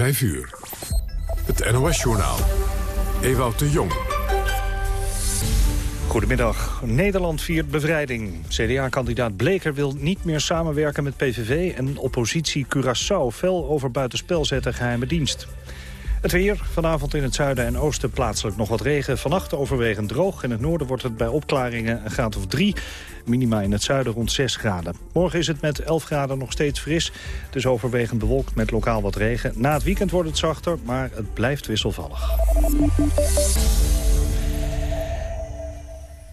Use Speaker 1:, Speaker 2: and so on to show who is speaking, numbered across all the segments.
Speaker 1: 5 uur. Het NOS-journaal. Ewout de Jong.
Speaker 2: Goedemiddag. Nederland viert bevrijding. CDA-kandidaat Bleker wil niet meer samenwerken met PVV... en oppositie Curaçao fel over buitenspel zetten geheime dienst. Het weer. Vanavond in het zuiden en oosten plaatselijk nog wat regen. Vannacht overwegend droog. In het noorden wordt het bij opklaringen een graad of drie. Minima in het zuiden rond 6 graden. Morgen is het met 11 graden nog steeds fris. Dus overwegend bewolkt met lokaal wat regen. Na het weekend wordt het zachter, maar het blijft wisselvallig.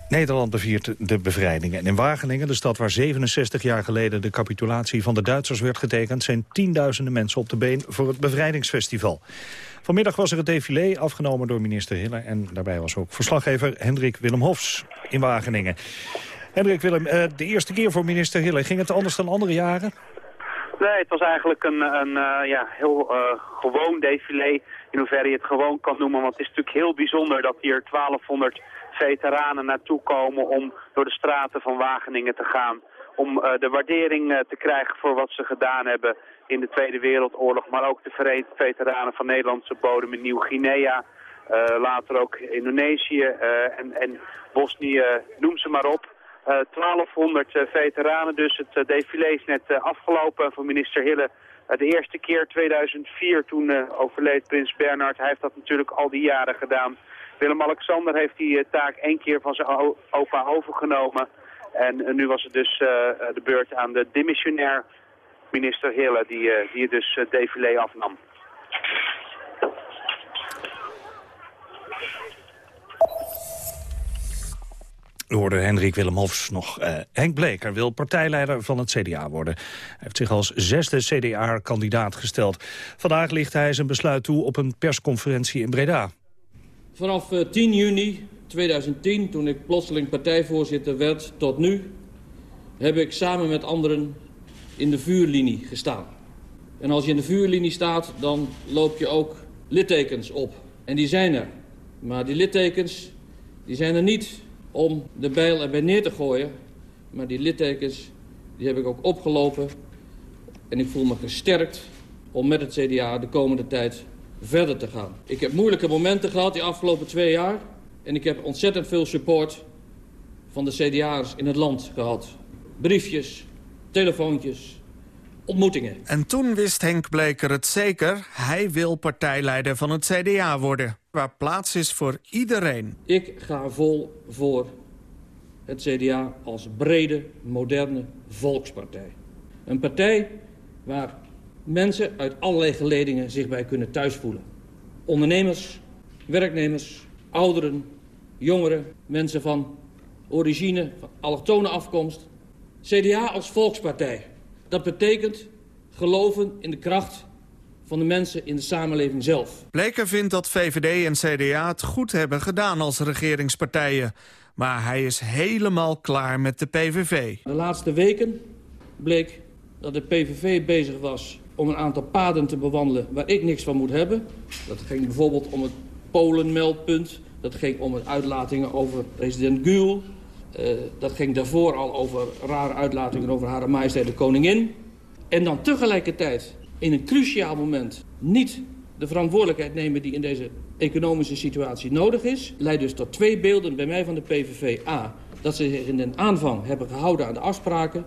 Speaker 2: Nederland beviert de bevrijding. En in Wageningen, de stad waar 67 jaar geleden de capitulatie van de Duitsers werd getekend... zijn tienduizenden mensen op de been voor het bevrijdingsfestival. Vanmiddag was er het défilé, afgenomen door minister Hiller... en daarbij was ook verslaggever Hendrik Willem Hofs in Wageningen. Hendrik Willem, eh, de eerste keer voor minister Hiller. Ging het anders dan andere jaren?
Speaker 3: Nee, het was eigenlijk een, een uh, ja, heel uh, gewoon défilé. In hoeverre je het gewoon kan noemen. Want het is natuurlijk heel bijzonder dat hier 1200 veteranen naartoe komen om door de straten van Wageningen te gaan. Om uh, de waardering te krijgen voor wat ze gedaan hebben in de Tweede Wereldoorlog. Maar ook de Verenigde veteranen van Nederlandse bodem in Nieuw-Guinea. later ook Indonesië en, en Bosnië, noem ze maar op. 1200 eh, veteranen, dus het eh, défilé is net eh, afgelopen voor minister Hille. de eerste keer 2004 toen overleed prins Bernhard. Hij heeft dat natuurlijk al die jaren gedaan. Willem-Alexander heeft die taak één keer van zijn opa overgenomen. En nu was het dus de beurt aan de demissionair minister Hille die, die dus het défilé afnam.
Speaker 2: U hoorde Hendrik Willem Hofs nog. Uh, Henk Bleker wil partijleider van het CDA worden. Hij heeft zich als zesde CDA-kandidaat gesteld. Vandaag ligt hij zijn besluit toe op een persconferentie in Breda.
Speaker 4: Vanaf 10 eh, juni 2010, toen ik plotseling partijvoorzitter werd, tot nu... heb ik samen met anderen in de vuurlinie gestaan. En als je in de vuurlinie staat, dan loop je ook littekens op. En die zijn er. Maar die littekens die zijn er niet om de bijl erbij neer te gooien. Maar die littekens die heb ik ook opgelopen. En ik voel me gesterkt om met het CDA de komende tijd verder te gaan. Ik heb moeilijke momenten gehad die afgelopen twee jaar. En ik heb ontzettend veel support van de CDA'ers in het land gehad. Briefjes, telefoontjes, ontmoetingen.
Speaker 5: En toen wist Henk Bleker het zeker. Hij wil partijleider van het CDA worden waar plaats is voor iedereen.
Speaker 4: Ik ga vol voor het CDA als brede, moderne volkspartij. Een partij waar mensen uit allerlei geledingen zich bij kunnen thuisvoelen. Ondernemers, werknemers, ouderen, jongeren, mensen van origine, van allochtone afkomst. CDA als volkspartij. Dat betekent geloven in de kracht van de mensen in de samenleving zelf.
Speaker 5: Bleker vindt dat VVD en CDA het goed hebben gedaan als regeringspartijen. Maar hij is helemaal klaar met de PVV.
Speaker 4: De laatste weken bleek dat de PVV bezig was om een aantal paden te bewandelen waar ik niks van moet hebben. Dat ging bijvoorbeeld om het Polenmeldpunt. Dat ging om uitlatingen over president Gül. Uh, dat ging daarvoor al over rare uitlatingen over Hare Majesteit de Koningin. En dan tegelijkertijd in een cruciaal moment niet de verantwoordelijkheid nemen die in deze economische situatie nodig is... leidt dus tot twee beelden bij mij van de PVV. A, dat ze zich in de aanvang hebben gehouden aan de afspraken...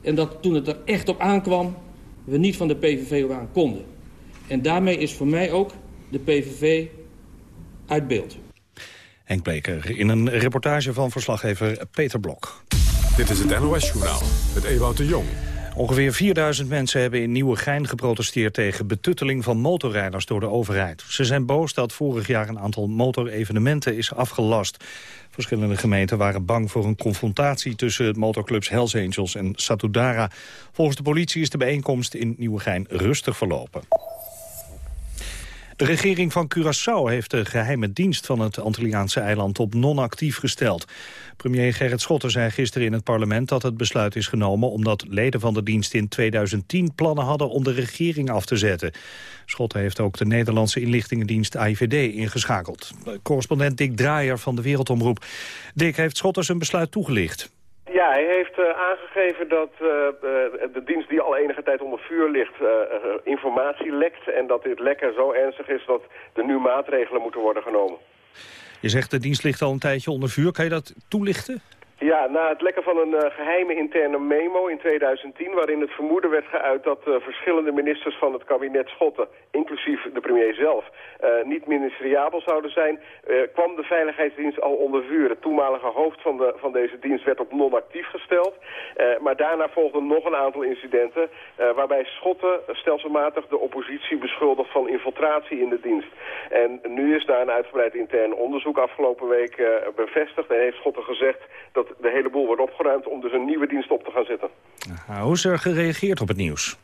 Speaker 4: en dat toen het er echt op aankwam, we niet van de PVV aan konden. En daarmee is voor mij ook de PVV uit beeld.
Speaker 2: Henk Bleker in een reportage van verslaggever Peter Blok.
Speaker 1: Dit is het NOS-journaal met Ewout de Jong.
Speaker 2: Ongeveer 4000 mensen hebben in Nieuwegein geprotesteerd tegen betutteling van motorrijders door de overheid. Ze zijn boos dat vorig jaar een aantal motorevenementen is afgelast. Verschillende gemeenten waren bang voor een confrontatie tussen motorclubs Hells Angels en Satudara. Volgens de politie is de bijeenkomst in Nieuwegein rustig verlopen. De regering van Curaçao heeft de geheime dienst van het Antilliaanse eiland op non-actief gesteld. Premier Gerrit Schotten zei gisteren in het parlement dat het besluit is genomen omdat leden van de dienst in 2010 plannen hadden om de regering af te zetten. Schotten heeft ook de Nederlandse inlichtingendienst AIVD ingeschakeld. Correspondent Dick Draaier van de Wereldomroep. Dick heeft Schotten zijn besluit toegelicht.
Speaker 6: Ja, hij heeft uh, aangegeven dat uh, de dienst die al enige tijd onder vuur ligt informatie lekt. En dat dit lekker zo ernstig is dat er nu maatregelen moeten worden genomen.
Speaker 2: Je zegt de dienst ligt al een tijdje onder vuur. Kan je dat toelichten?
Speaker 6: Ja, na het lekken van een uh, geheime interne memo in 2010... waarin het vermoeden werd geuit dat uh, verschillende ministers van het kabinet Schotten... inclusief de premier zelf, uh, niet ministeriabel zouden zijn... kwam de Veiligheidsdienst al onder vuur. Het toenmalige hoofd van, de, van deze dienst werd op non-actief gesteld. maar daarna volgden nog een aantal incidenten... waarbij Schotten stelselmatig de oppositie beschuldigt van infiltratie in de dienst. En nu is na een uitgebreid intern onderzoek afgelopen week bevestigd... en heeft Schotten gezegd dat de hele boel wordt opgeruimd om dus een nieuwe dienst op te gaan zetten.
Speaker 2: Hoe is er gereageerd op het nieuws?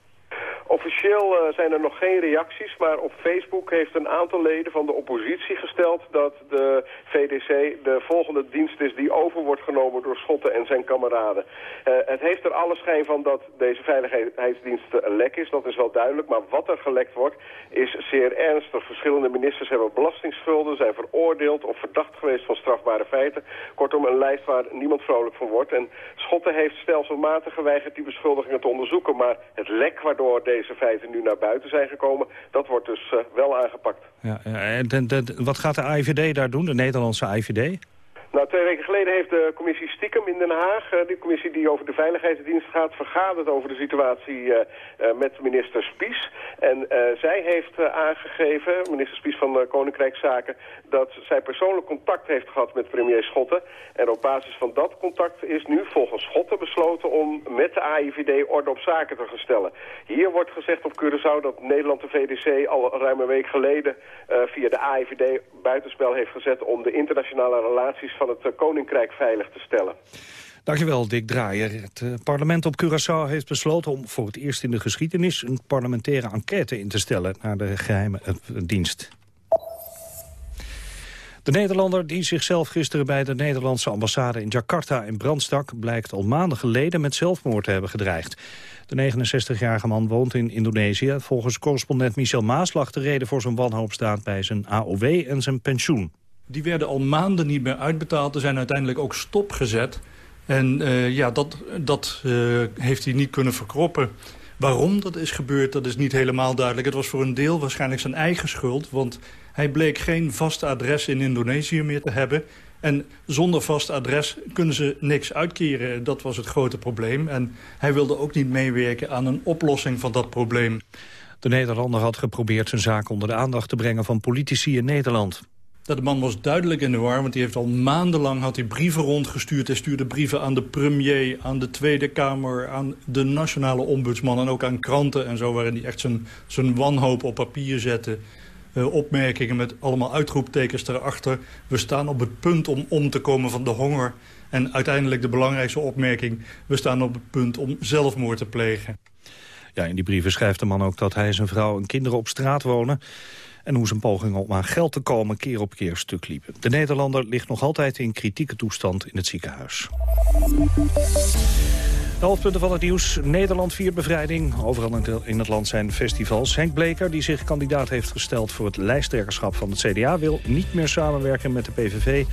Speaker 6: Officieel uh, zijn er nog geen reacties, maar op Facebook heeft een aantal leden van de oppositie gesteld dat de VDC de volgende dienst is die over wordt genomen door Schotten en zijn kameraden. Uh, het heeft er alle schijn van dat deze veiligheidsdienst lek is, dat is wel duidelijk, maar wat er gelekt wordt is zeer ernstig. Verschillende ministers hebben belastingsschulden, zijn veroordeeld of verdacht geweest van strafbare feiten. Kortom, een lijst waar niemand vrolijk van wordt. En Schotten heeft stelselmatig geweigerd die beschuldigingen te onderzoeken, maar het lek waardoor deze feiten nu naar buiten zijn gekomen. Dat wordt dus uh, wel aangepakt.
Speaker 2: Ja, en de, wat gaat de AIVD daar doen, de Nederlandse AIVD?
Speaker 6: Nou, twee weken geleden heeft de commissie Stiekem in Den Haag, uh, die commissie die over de veiligheidsdienst gaat, vergaderd over de situatie uh, uh, met minister Spies. En zij heeft aangegeven, minister Spies van Koninkrijkszaken, dat zij persoonlijk contact heeft gehad met premier Schotten. En op basis van dat contact is nu volgens Schotten besloten om met de AIVD orde op zaken te gaan stellen. Hier wordt gezegd op Curaçao dat Nederland de VDC al ruim een week geleden via de AIVD buitenspel heeft gezet om de internationale relaties van het eh, Koninkrijk veilig te stellen.
Speaker 2: Dankjewel, Dick Draaier. Het eh, parlement op Curaçao heeft besloten om voor het eerst in de geschiedenis... een parlementaire enquête in te stellen naar de geheime eh, dienst. De Nederlander die zichzelf gisteren bij de Nederlandse ambassade in Jakarta in brand stak... blijkt al maanden geleden met zelfmoord te hebben gedreigd. De 69-jarige man woont in Indonesië. Volgens correspondent Michel Maas lag de reden voor zijn wanhoop staat bij zijn AOW en zijn pensioen.
Speaker 7: Die werden al maanden niet meer uitbetaald. Er zijn uiteindelijk ook stopgezet. En uh, ja, dat, dat uh, heeft hij niet kunnen verkroppen. Waarom dat is gebeurd, dat is niet helemaal duidelijk. Het was voor een deel waarschijnlijk zijn eigen schuld. Want hij bleek geen vast adres in Indonesië meer te hebben. En zonder vast adres kunnen ze niks uitkeren. Dat was het grote probleem. En hij wilde ook niet meewerken aan een oplossing van dat probleem.
Speaker 2: De Nederlander had geprobeerd zijn zaak onder de aandacht te brengen van politici in Nederland.
Speaker 7: Dat de man was duidelijk in de war, want hij heeft al maandenlang had hij brieven rondgestuurd. Hij stuurde brieven aan de premier, aan de Tweede Kamer, aan de nationale ombudsman... en ook aan kranten en zo, waarin hij echt zijn, zijn wanhoop op papier zette. Uh, opmerkingen met allemaal uitroeptekens erachter. We staan op het punt om om te komen van de honger. En uiteindelijk de belangrijkste opmerking... we staan op het punt om zelfmoord te plegen.
Speaker 2: Ja, in die brieven schrijft de man ook dat hij zijn vrouw en kinderen op straat wonen en hoe zijn pogingen om aan geld te komen keer op keer stuk liepen. De Nederlander ligt nog altijd in kritieke toestand in het ziekenhuis. De hoofdpunten van het nieuws. Nederland viert bevrijding. Overal in het land zijn festivals. Henk Bleker, die zich kandidaat heeft gesteld voor het lijsttrekkerschap van het CDA... wil niet meer samenwerken met de PVV.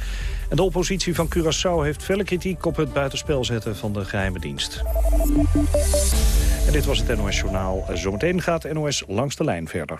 Speaker 2: En de oppositie van Curaçao heeft felle kritiek op het buitenspel zetten van de geheime dienst. En dit was het NOS Journaal. Zometeen gaat NOS langs de lijn verder.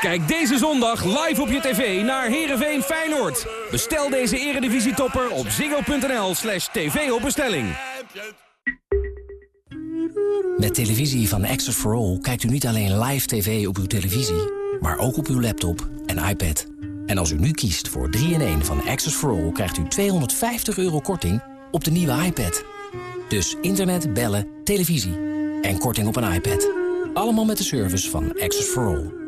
Speaker 8: Kijk deze zondag live op je tv naar Heerenveen Feyenoord. Bestel deze eredivisietopper op ziggo.nl slash tv op bestelling.
Speaker 9: Met televisie van Access for All kijkt u niet alleen live tv op uw televisie... maar ook op uw laptop en iPad. En als u nu kiest voor 3-in-1 van Access for All... krijgt u 250 euro korting op de nieuwe iPad. Dus internet, bellen, televisie en korting op een iPad. Allemaal met de service van Access for All.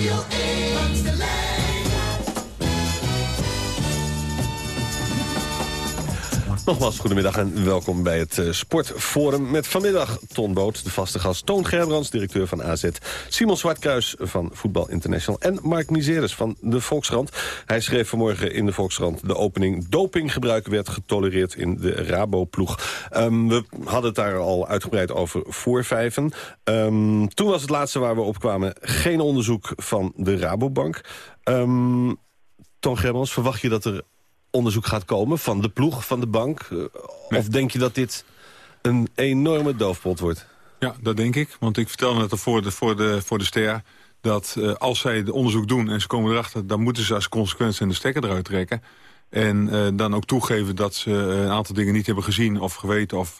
Speaker 10: Radio 8.
Speaker 11: Nogmaals, goedemiddag en welkom bij het uh, Sportforum. Met vanmiddag Ton Boot, de vaste gast. Toon Gerbrands, directeur van AZ. Simon Zwartkruis van Voetbal International. En Mark Miseres van de Volkskrant. Hij schreef vanmorgen in de Volkskrant de opening... dopinggebruik werd getolereerd in de Rabo-ploeg. Um, we hadden het daar al uitgebreid over voor vijven. Um, toen was het laatste waar we op kwamen... geen onderzoek van de Rabobank. Um, Toon Gerbrands, verwacht je dat er onderzoek gaat komen van de ploeg, van de bank? Uh, Of denk je dat dit een enorme doofpot wordt?
Speaker 12: Ja, dat denk ik. Want ik vertelde net al voor de, voor de, voor de ster... dat uh, als zij de onderzoek doen en ze komen erachter... dan moeten ze als consequentie de stekker eruit trekken. En uh, dan ook toegeven dat ze een aantal dingen niet hebben gezien of geweten. Of,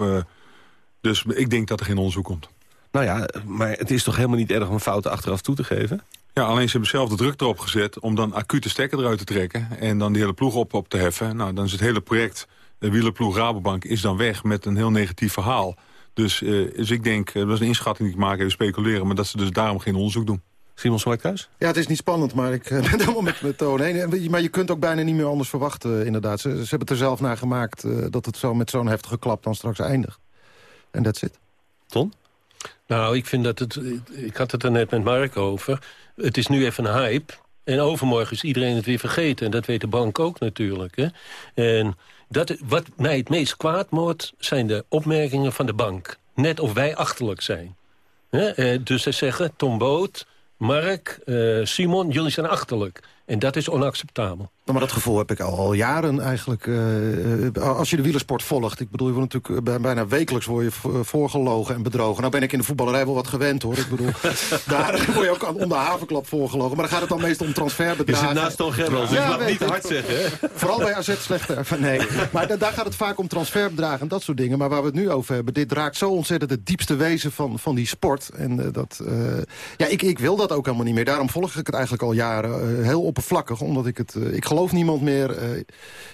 Speaker 12: dus ik denk dat er geen onderzoek komt.
Speaker 11: Nou ja, maar het is toch helemaal niet erg om fouten achteraf toe te geven?
Speaker 12: Ja, alleen ze hebben zelf de druk erop gezet om dan acute stekker eruit te trekken... en dan die hele ploeg op, op te heffen. Nou, dan is het hele project, de wielerploeg Rabobank, is dan weg met een heel negatief verhaal. Dus, uh, dus ik denk, dat is een inschatting die ik maak, even speculeren... maar dat ze dus daarom geen onderzoek doen.
Speaker 11: Simon Zwartkhuis?
Speaker 13: Ja, het is niet spannend, maar ik ben helemaal met, met Toon heen. Maar je kunt ook bijna niet meer anders verwachten, inderdaad. Ze, ze hebben het er zelf naar gemaakt uh, dat het zo met zo'n heftige klap dan straks eindigt. En that's it.
Speaker 11: Ton?
Speaker 14: Nou, ik vind dat het... Ik had het er net met Mark over. Het is nu even een hype. En overmorgen is iedereen het weer vergeten. En dat weet de bank ook natuurlijk. Hè? En dat, wat mij het meest kwaad wordt... zijn de opmerkingen van de bank. Net of wij achterlijk zijn. Hè? Dus ze zeggen, Tom Boot, Mark, uh, Simon, jullie zijn achterlijk. En dat is onacceptabel.
Speaker 13: Maar dat gevoel heb ik al, al jaren eigenlijk. Uh, als je de wielersport volgt. Ik bedoel, je wordt natuurlijk bijna wekelijks word je voorgelogen en bedrogen. Nou ben ik in de voetballerij wel wat gewend hoor. Ik bedoel, daar word je ook onder havenklap voorgelogen. Maar dan gaat het dan meestal om transferbedragen.
Speaker 11: Je zit naast Gerbrands, dus ja, mag niet te hard zeggen. Hè?
Speaker 13: Vooral bij AZ slechter. Nee, maar daar gaat het vaak om transferbedragen en dat soort dingen. Maar waar we het nu over hebben, dit raakt zo ontzettend het diepste wezen van, van die sport. En uh, dat, ja, ik, ik wil dat ook helemaal niet meer. Daarom volg ik het eigenlijk al jaren heel oppervlakkig. Omdat ik het, ik geloof niemand meer. Uh,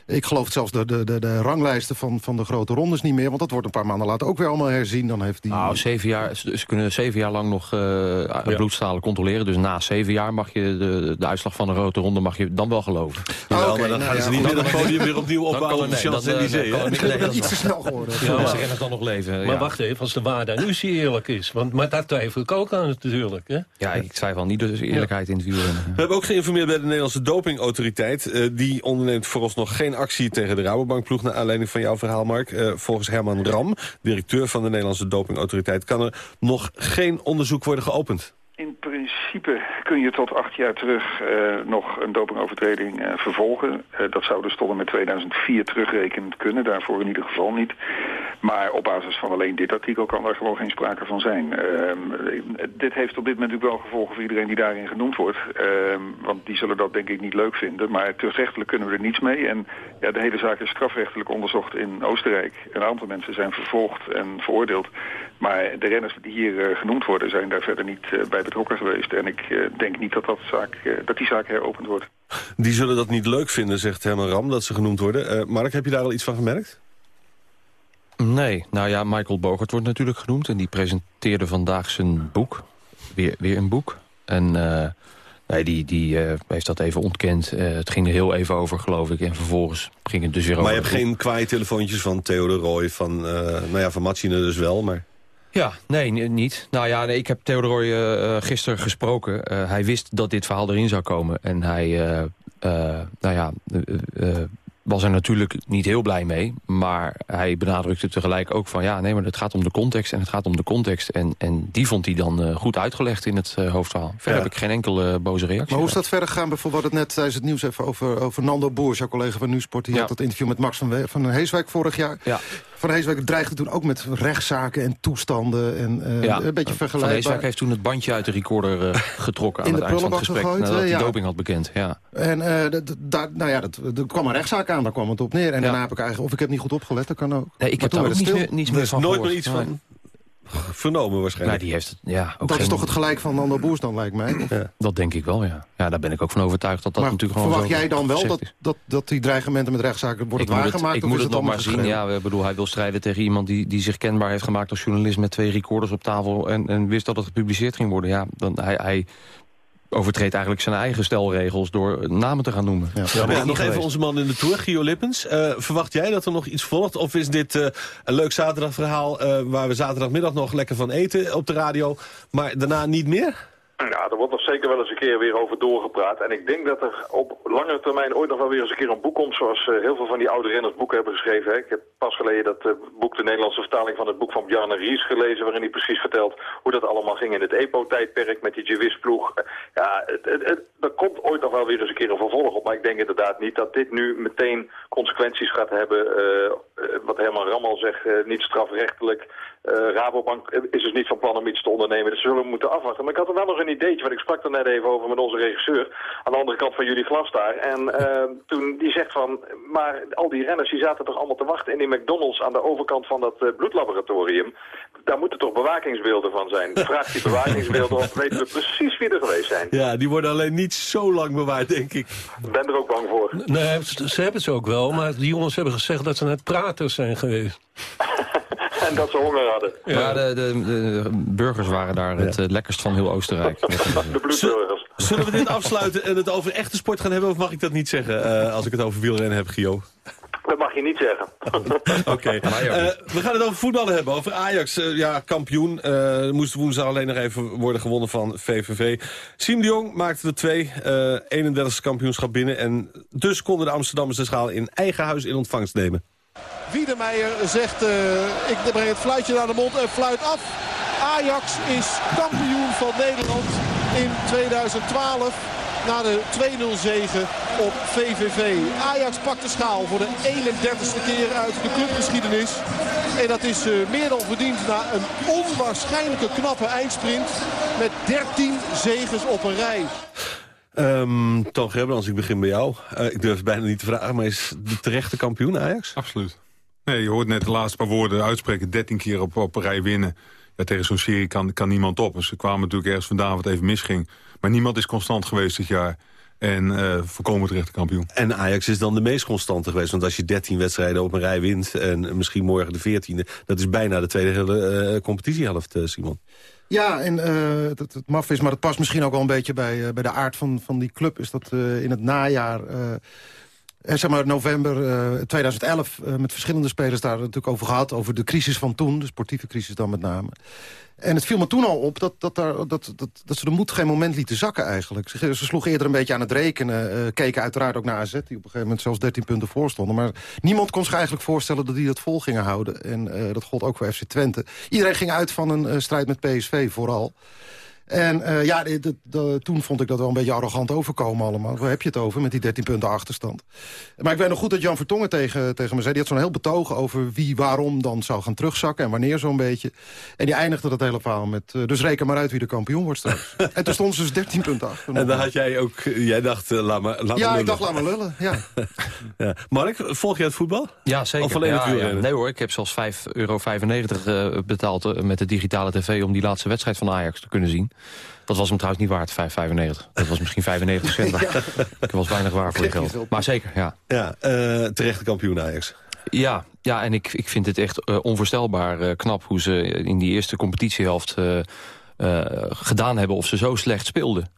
Speaker 13: ik geloof zelfs de, de, de, de ranglijsten van, van de grote rondes niet meer. Want dat wordt een paar maanden later ook weer allemaal herzien. Dan heeft die...
Speaker 15: Nou, zeven jaar, ze kunnen zeven jaar lang nog uh, ja. bloedstalen controleren. Dus na zeven jaar mag je de, de uitslag van de grote ronde mag je dan wel geloven.
Speaker 11: Ah, okay, maar dan nou, gaan ja, ze niet meer het podium weer opnieuw opbouwen Champs-Élysées.
Speaker 13: Dat is iets te snel geworden.
Speaker 15: Ja, ze rennen dan nog leven.
Speaker 14: Maar wacht even, als de waarde nu zie eerlijk is. Want, maar daar twijfel ik ook aan natuurlijk. Hè?
Speaker 15: Ja, ik twijfel niet dus eerlijkheid in het wielrennen.
Speaker 11: We hebben ook geïnformeerd bij de Nederlandse dopingautoriteit. Uh, die onderneemt vooralsnog geen actie tegen de Rabobankploeg... naar aanleiding van jouw verhaal, Mark. Uh, volgens Herman Ram, directeur van de Nederlandse dopingautoriteit... kan er nog geen onderzoek worden geopend.
Speaker 16: In principe kun je tot acht jaar terug uh, nog een dopingovertreding uh, vervolgen. Uh, dat zou dus met 2004 terugrekenend kunnen, daarvoor in ieder geval niet. Maar op basis van alleen dit artikel kan daar gewoon geen sprake van zijn. dit heeft op dit moment natuurlijk wel gevolgen voor iedereen die daarin genoemd wordt. want die zullen dat denk ik niet leuk vinden. Maar terugrechtelijk kunnen we er niets mee. En ja, de hele zaak is strafrechtelijk onderzocht in Oostenrijk. Een aantal mensen zijn vervolgd en veroordeeld. Maar de renners die hier genoemd worden zijn daar verder niet bij betrokken geweest. En ik uh, denk niet dat, dat, zaak, uh, dat die zaak heropend wordt.
Speaker 11: Die zullen dat niet leuk vinden, zegt Herman Ram, dat ze genoemd worden. Uh, Mark, heb je daar al iets van gemerkt?
Speaker 15: Nee, nou ja, Michael Bogert wordt natuurlijk genoemd... en die presenteerde vandaag zijn boek. Weer, weer een boek. En nee, die, die heeft dat even ontkend. het ging er heel even over, geloof ik. En vervolgens ging het dus weer
Speaker 11: maar
Speaker 15: over...
Speaker 11: Maar je hebt geen kwaaie telefoontjes van Theodor Roy, van, nou ja, van Machine dus wel, maar...
Speaker 15: Ja, nee, niet. Nou ja, nee, ik heb Theodor uh, gisteren gesproken. Uh, hij wist dat dit verhaal erin zou komen. En hij, uh, nou ja, was er natuurlijk niet heel blij mee. Maar hij benadrukte tegelijk ook van... ja, nee, maar het gaat om de context en het gaat om de context. En, en die vond hij dan goed uitgelegd in het hoofdverhaal. Verder
Speaker 13: Ja.
Speaker 15: heb ik geen enkele boze reactie.
Speaker 13: Maar hoe is dat verder gegaan? Bijvoorbeeld het net tijdens het nieuws even over, over Nando Boers, jouw collega van Nieuwsport. Die
Speaker 15: Ja.
Speaker 13: had dat interview met Max van, We van Heeswijk vorig jaar.
Speaker 15: Ja.
Speaker 13: Van Heeswijk dreigde toen ook met rechtszaken en toestanden. En, eh,
Speaker 15: Ja,
Speaker 13: een beetje
Speaker 15: Van
Speaker 13: vergelijkbaar.
Speaker 15: Heeswijk heeft toen het bandje uit de recorder eh, getrokken... aan
Speaker 13: In
Speaker 15: het
Speaker 13: de
Speaker 15: eind van het
Speaker 13: prullenbak
Speaker 15: gesprek
Speaker 13: gegooid,
Speaker 15: nadat
Speaker 13: eh,
Speaker 15: hij doping had bekend. Ja.
Speaker 13: En eh, dat- daar, nou ja, dat, er kwam een rechtszaak aan, daar kwam het op neer. En daarna heb ik eigenlijk, of ik heb niet goed opgelet, dat kan ook.
Speaker 15: Nee, ik
Speaker 13: Maar
Speaker 15: heb daar ook
Speaker 13: het
Speaker 15: niets meer, niets
Speaker 11: Er
Speaker 15: meer
Speaker 11: is
Speaker 15: van
Speaker 11: nooit
Speaker 15: gehoord.
Speaker 11: meer iets
Speaker 15: Nee.
Speaker 11: van vernomen waarschijnlijk.
Speaker 15: Nee, die heeft het, ja, ook
Speaker 13: Dat is toch het gelijk van Nando Boers dan, lijkt mij? Of-
Speaker 15: Dat denk ik wel, ja. Ja, daar ben ik ook van overtuigd dat dat
Speaker 13: maar
Speaker 15: natuurlijk gewoon
Speaker 13: verwacht jij dan wel dat, dat, dat die dreigementen met rechtszaken worden waargemaakt?
Speaker 15: ik
Speaker 13: of
Speaker 15: moet
Speaker 13: is
Speaker 15: het nog maar zien. Ja, ik bedoel, hij wil strijden tegen iemand die, die zich kenbaar heeft gemaakt als journalist... met twee recorders op tafel en, en wist dat het gepubliceerd ging worden. Ja, dan, hij, hij overtreedt eigenlijk zijn eigen stelregels door namen te gaan noemen. Ja,
Speaker 11: Ja, nog even onze man in de Tour, Gio Lippens. Eh, verwacht jij dat er nog iets volgt? Of is dit eh, een leuk zaterdagverhaal... eh, waar we zaterdagmiddag nog lekker van eten op de radio... maar daarna niet meer?
Speaker 17: Ja, er wordt nog zeker wel eens een keer weer over doorgepraat. En ik denk dat er op langere termijn ooit nog wel weer eens een keer een boek komt... zoals eh, heel veel van die oude renners boeken hebben geschreven. Hè. Ik heb pas geleden dat eh, boek, de Nederlandse vertaling van het boek van Bjarne Ries gelezen... waarin hij precies vertelt hoe dat allemaal ging in het EPO-tijdperk met die Gewis-ploeg. Eh, Ja, het, het, het- er komt ooit nog wel weer eens een keer een vervolg op. Maar ik denk inderdaad niet dat dit nu meteen consequenties gaat hebben... eh, wat Herman Rammel zegt, niet strafrechtelijk... Eh, Rabobank is dus niet van plan om iets te ondernemen. Dus zullen we moeten afwachten. Maar ik had er wel nog een ideetje, want ik sprak er net even over met onze regisseur. Aan de andere kant van jullie glas daar. En eh, toen die zegt van, maar al die renners die zaten toch allemaal te wachten in die McDonald's aan de overkant van dat eh, bloedlaboratorium. Daar moeten toch bewakingsbeelden van zijn. Vraag die bewakingsbeelden op, weten we precies wie er geweest zijn.
Speaker 11: Ja, die worden alleen niet zo lang bewaard, denk ik.
Speaker 17: Ik ben er ook bang voor.
Speaker 14: Nee, ze ze hebben ze ook wel, maar die jongens hebben gezegd dat ze net praters zijn geweest.
Speaker 17: En dat ze honger hadden.
Speaker 15: Ja, de, de, de burgers waren daar het eh, lekkerst van heel Oostenrijk.
Speaker 17: De bloedburgers.
Speaker 11: Zullen we dit afsluiten en het over echte sport gaan hebben... of mag ik dat niet zeggen eh, als ik het over wielrennen heb, Gio?
Speaker 17: Dat mag je niet zeggen.
Speaker 11: Oké. Eh, we gaan het over voetballen hebben, over Ajax. ja, kampioen. Eh moest woensdag alleen nog even worden gewonnen van VVV. Siem de Jong maakte er twee. eh 31ste kampioenschap binnen. En dus konden de Amsterdammers de schaal in eigen huis in ontvangst nemen.
Speaker 18: Wiedemeijer zegt, eh, ik breng het fluitje naar de mond en fluit af. Ajax is kampioen van Nederland in 2012 na de 2-0 zege op VVV. Ajax pakt de schaal voor de 31ste keer uit de clubgeschiedenis. En dat is eh, meer dan verdiend na een onwaarschijnlijke knappe eindsprint met 13 zeges op een rij.
Speaker 11: Ehm Toon Gerbrands, ik begin bij jou. Eh, ik durf het bijna niet te vragen, maar is de terechte kampioen Ajax?
Speaker 12: Absoluut. Nee, je hoort net de laatste paar woorden uitspreken. 13 keer op, op een rij winnen. Ja, tegen zo'n serie kan, kan niemand op. Dus ze kwamen natuurlijk ergens vandaan wat even misging. Maar niemand is constant geweest dit jaar. En eh voorkomen terechte kampioen.
Speaker 11: En Ajax is dan de meest constante geweest. Want als je 13 wedstrijden op een rij wint... en misschien morgen de 14e... dat is bijna de tweede hele eh, competitiehelft, eh, Simon.
Speaker 13: Ja, en eh, het, maf is, maar dat past misschien ook wel een beetje bij, eh, bij de aard van, van die club... is dat eh, in het najaar, zeg maar november eh, 2011... eh, met verschillende spelers daar natuurlijk over gehad... over de crisis van toen, de sportieve crisis dan met name. En het viel me toen al op dat, dat, daar, dat, dat, dat ze de moed geen moment lieten zakken eigenlijk. Ze, ze eerder een beetje aan het rekenen. eh, keken uiteraard ook naar AZ, die op een gegeven moment zelfs 13 punten voor stonden. Maar niemand kon zich eigenlijk voorstellen dat die dat vol gingen houden. En eh, dat gold ook voor FC Twente. Iedereen ging uit van een eh, strijd met PSV vooral. En eh, ja, toen vond ik dat wel een beetje arrogant overkomen allemaal. Waar heb je het over met die 13 punten achterstand? Maar ik weet nog goed dat Jan Vertongen tegen, tegen me zei... die had zo'n heel betoog over wie waarom dan zou gaan terugzakken... en wanneer zo'n beetje. En die eindigde dat hele verhaal met... eh, dus reken maar uit wie de kampioen wordt straks. en toen stonden ze dus 13 punten achter.
Speaker 11: En dan had jij ook... Jij dacht, eh, laat maar laat
Speaker 13: ja,
Speaker 11: maar
Speaker 13: ik dacht,
Speaker 11: lullen.
Speaker 13: laat maar lullen. Ja.
Speaker 11: ja. Mark, volg jij het voetbal?
Speaker 15: Ja, zeker.
Speaker 11: Of alleen het
Speaker 15: Ja,
Speaker 11: wielrennen?
Speaker 15: Nee hoor, ik heb zelfs 5,95 euro eh, betaald eh, met de digitale tv... om die laatste wedstrijd van Ajax te kunnen zien. Dat was hem trouwens niet waard, 5,95. Dat was misschien 95 cent. maar Ik was weinig waar voor je geld. Maar zeker, ja.
Speaker 11: Ja, eh, terechte kampioen Ajax.
Speaker 15: Ja, ja en ik, ik vind het echt eh, onvoorstelbaar eh, knap... hoe ze in die eerste competitiehelft eh, eh, gedaan hebben... of ze zo slecht speelden.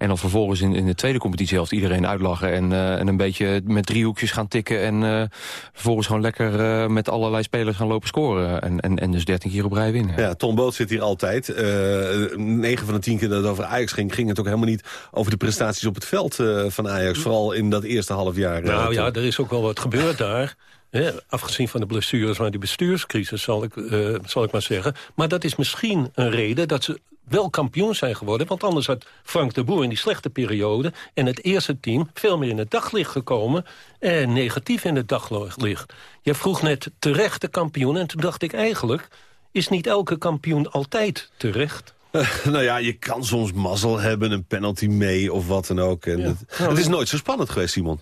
Speaker 15: En dan vervolgens in, in de tweede competitiehelft iedereen uitlachen... En, uh, en een beetje met driehoekjes gaan tikken... en uh, vervolgens gewoon lekker uh, met allerlei spelers gaan lopen scoren. En, en, en dus 13 keer op rij winnen.
Speaker 11: Ja, Tom Boot zit hier altijd. 9 van de 10 keer dat het over Ajax ging... ging het ook helemaal niet over de prestaties op het veld van Ajax. Vooral in dat eerste half jaar.
Speaker 14: Nou ja, er is ook wel wat gebeurd daar. Ja, afgezien van de blessures, maar die bestuurscrisis zal ik, uh, zal ik maar zeggen. Maar dat is misschien een reden dat ze wel kampioen zijn geworden. Want anders had Frank de Boer in die slechte periode... en het eerste team veel meer in het daglicht gekomen... en negatief in het daglicht. Je vroeg net terecht de kampioen. En toen dacht ik eigenlijk... is niet elke kampioen altijd terecht?
Speaker 11: nou ja, je kan soms mazzel hebben, een penalty mee of wat dan ook. En ja. het, het, is nooit zo spannend geweest, Simon.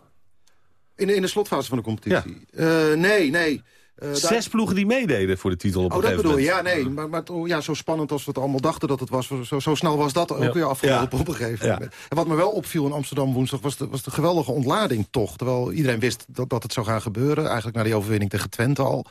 Speaker 13: In, in de slotfase van de competitie? Ja. Uh, nee, nee.
Speaker 11: Uh, Zes daar... ploegen die meededen voor de titel op
Speaker 13: oh, dat bedoel je? Ja, nee. Maar, maar oh, ja, zo spannend als we het allemaal dachten dat het was. Zo, zo snel was dat ook ja. weer afgelopen ja. op een gegeven ja. moment. En wat me wel opviel in Amsterdam woensdag was de, was de geweldige ontlading toch. Terwijl iedereen wist dat, dat het zou gaan gebeuren. Eigenlijk na die overwinning tegen Twente al.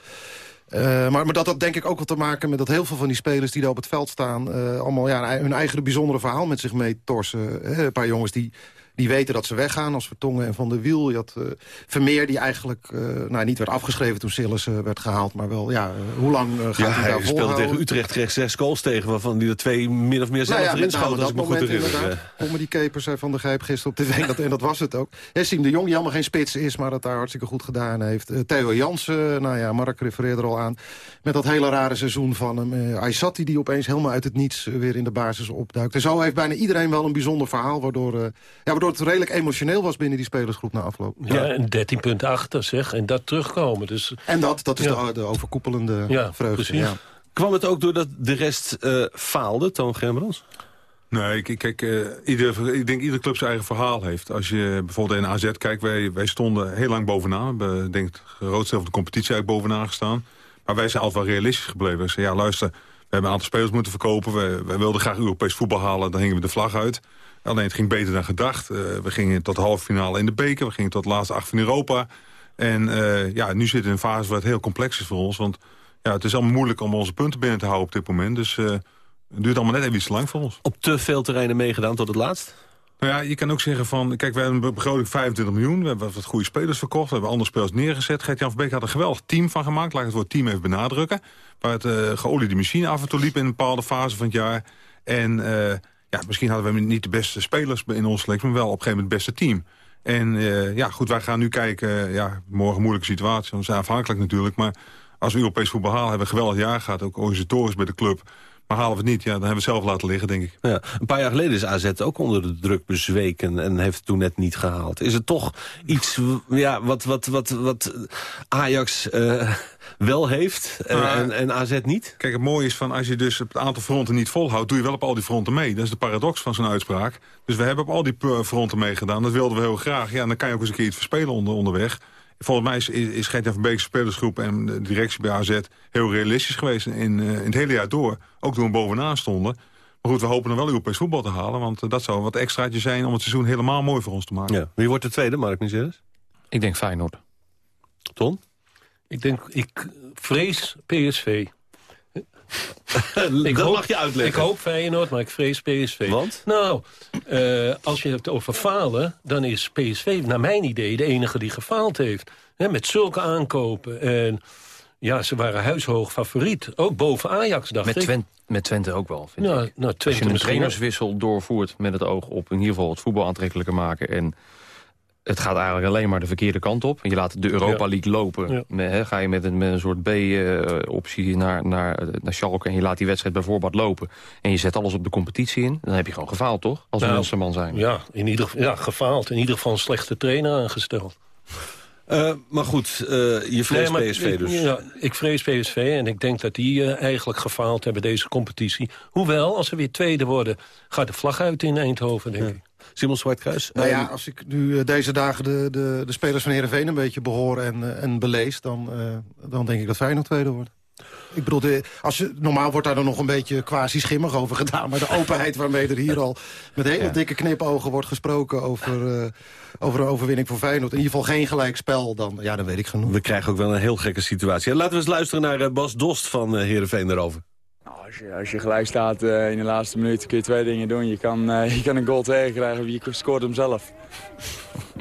Speaker 13: Uh, maar, maar dat had denk ik ook wat te maken met dat heel veel van die spelers die daar op het veld staan... Uh, allemaal ja, hun eigen bijzondere verhaal met zich mee torsen. een paar jongens die die weten dat ze weggaan als Vertongen en Van der Wiel. Je had uh, Vermeer die eigenlijk uh, nou, niet werd afgeschreven toen Sillis uh, werd gehaald. Maar wel, ja, hoe lang gaat
Speaker 11: ja,
Speaker 13: hij daar
Speaker 11: hij speelde tegen Utrecht kreeg zes goals tegen... waarvan die er twee min of meer zelf nou ja, erin schoten. als ik me goed herinner.
Speaker 13: Comedy Keper zei Van de Grijp gisteren op tv. dat, en dat was het ook. Siem de Jong, die helemaal geen spits is... maar dat daar hartstikke goed gedaan heeft. Theo Jansen, nou ja, Mark refereerde er al aan. Met dat hele rare seizoen van hem. Uh, Aysati die opeens helemaal uit het niets weer in de basis opduikt. En zo heeft bijna iedereen wel een bijzonder verhaal... waardoor, ja, waardoor het redelijk emotioneel was binnen die spelersgroep na afloop.
Speaker 14: Ja, en 13 punten achter zeg. En dat terugkomen. Dus,
Speaker 13: en dat, dat is ja. de, de, overkoepelende ja, vreugde. Ja.
Speaker 11: Kwam het ook doordat de rest uh, faalde, Toon Gembrons?
Speaker 12: Nee, kijk, kijk uh, ieder, ik denk ieder club zijn eigen verhaal heeft. Als je bijvoorbeeld in AZ kijkt, wij, wij stonden heel lang bovenaan. We denk het grootste van de competitie eigenlijk bovenaan gestaan. Maar wij zijn altijd wel realistisch gebleven. We zeiden, ja luister, we hebben een aantal spelers moeten verkopen. We, we wilden graag Europees voetbal halen, dan hingen we de vlag uit. Alleen het ging beter dan gedacht. Uh, we gingen tot halve finale in de beker. We gingen tot de laatste acht van Europa. En uh, ja, nu zitten we in een fase waar het heel complex is voor ons. Want ja, het is allemaal moeilijk om onze punten binnen te houden op dit moment. Dus uh, het duurt allemaal net even iets te lang voor ons.
Speaker 11: Op te veel terreinen meegedaan tot het laatst?
Speaker 12: Nou ja, je kan ook zeggen van... Kijk, we hebben een begroting 25 miljoen. We hebben wat goede spelers verkocht. We hebben andere spelers neergezet. Gert-Jan van Beek had een geweldig team van gemaakt. Laat ik het woord team even benadrukken. Waar het uh, geoliede machine af en toe liep in een bepaalde fase van het jaar. En... Ja, misschien hadden we niet de beste spelers in ons selectie... maar wel op een gegeven moment het beste team. En uh, ja, goed, wij gaan nu kijken... ja, morgen moeilijke situatie, we zijn afhankelijk natuurlijk... maar als we Europees voetbal halen, hebben we een geweldig jaar gehad... ook organisatorisch bij de club... Maar halen we het niet, ja, dan hebben we het zelf laten liggen, denk ik.
Speaker 11: Ja, een paar jaar geleden is AZ ook onder de druk bezweken... en heeft het toen net niet gehaald. Is het toch iets ja, wat, wat, wat, wat Ajax uh, wel heeft en, maar, en, en, AZ niet?
Speaker 12: Kijk, het mooie is van als je dus het aantal fronten niet volhoudt... doe je wel op al die fronten mee. Dat is de paradox van zo'n uitspraak. Dus we hebben op al die fronten meegedaan. Dat wilden we heel graag. Ja, en dan kan je ook eens een keer iets verspelen onder, onderweg. Volgens mij is, is, is Gert van Beekse spelersgroep en de directie bij AZ heel realistisch geweest in, uh, in het hele jaar door. Ook toen we bovenaan stonden. Maar goed, we hopen nog wel Europees voetbal te halen. Want uh, dat zou wat extraatje zijn om het seizoen helemaal mooi voor ons te maken. Ja.
Speaker 11: Wie wordt de tweede, Mark Miseres?
Speaker 15: Ik denk Feyenoord.
Speaker 11: Ton?
Speaker 14: Ik denk, ik vrees PSV.
Speaker 11: Ik dat hoop, mag je uitleggen.
Speaker 14: Ik hoop Feyenoord, maar ik vrees PSV.
Speaker 11: Want?
Speaker 14: Nou, uh, als je het over falen... dan is PSV, naar mijn idee, de enige die gefaald heeft. He, met zulke aankopen. En ja, ze waren huishoog favoriet. Ook boven Ajax, dacht
Speaker 15: met
Speaker 14: ik.
Speaker 15: Twente, met Twente ook wel, vind
Speaker 14: nou,
Speaker 15: ik.
Speaker 14: Nou,
Speaker 15: Twente als je een trainerswissel doorvoert met het oog op... in ieder geval het voetbal aantrekkelijker maken... en het gaat eigenlijk alleen maar de verkeerde kant op. Je laat de Europa ja. League lopen. Ja. Met, he, ga je met een, met een soort B-optie naar, naar, naar Schalke... en je laat die wedstrijd bijvoorbeeld lopen... en je zet alles op de competitie in... dan heb je gewoon gefaald, toch? Als
Speaker 14: nou,
Speaker 15: een Wilsterman zijn.
Speaker 14: Ja, in ieder, ja, gefaald. In ieder geval een slechte trainer aangesteld.
Speaker 11: Uh, maar goed, uh, je vreest nee, PSV dus.
Speaker 14: Ja, ik vrees PSV en ik denk dat die uh, eigenlijk gefaald hebben deze competitie. Hoewel, als ze weer tweede worden, gaat de vlag uit in Eindhoven, denk ja. ik.
Speaker 11: Simon Zwartkruis?
Speaker 13: Nou ja, als ik nu deze dagen de, de, de spelers van Heerenveen een beetje behoor en, en belees... Dan, dan denk ik dat Feyenoord tweede wordt. Ik bedoel, de, als je, normaal wordt daar dan nog een beetje quasi schimmig over gedaan. Maar de openheid waarmee er hier al met hele ja. dikke knipogen wordt gesproken... over, uh, over een overwinning voor Feyenoord. In ieder geval geen gelijkspel, dan, ja, dan weet ik genoeg.
Speaker 11: We krijgen ook wel een heel gekke situatie. Laten we eens luisteren naar Bas Dost van Heerenveen daarover.
Speaker 19: Als je, gelijk staat uh, in de laatste minuut kun je twee dingen doen. Je kan, uh, je kan een goal tegenkrijgen of je scoort hem zelf.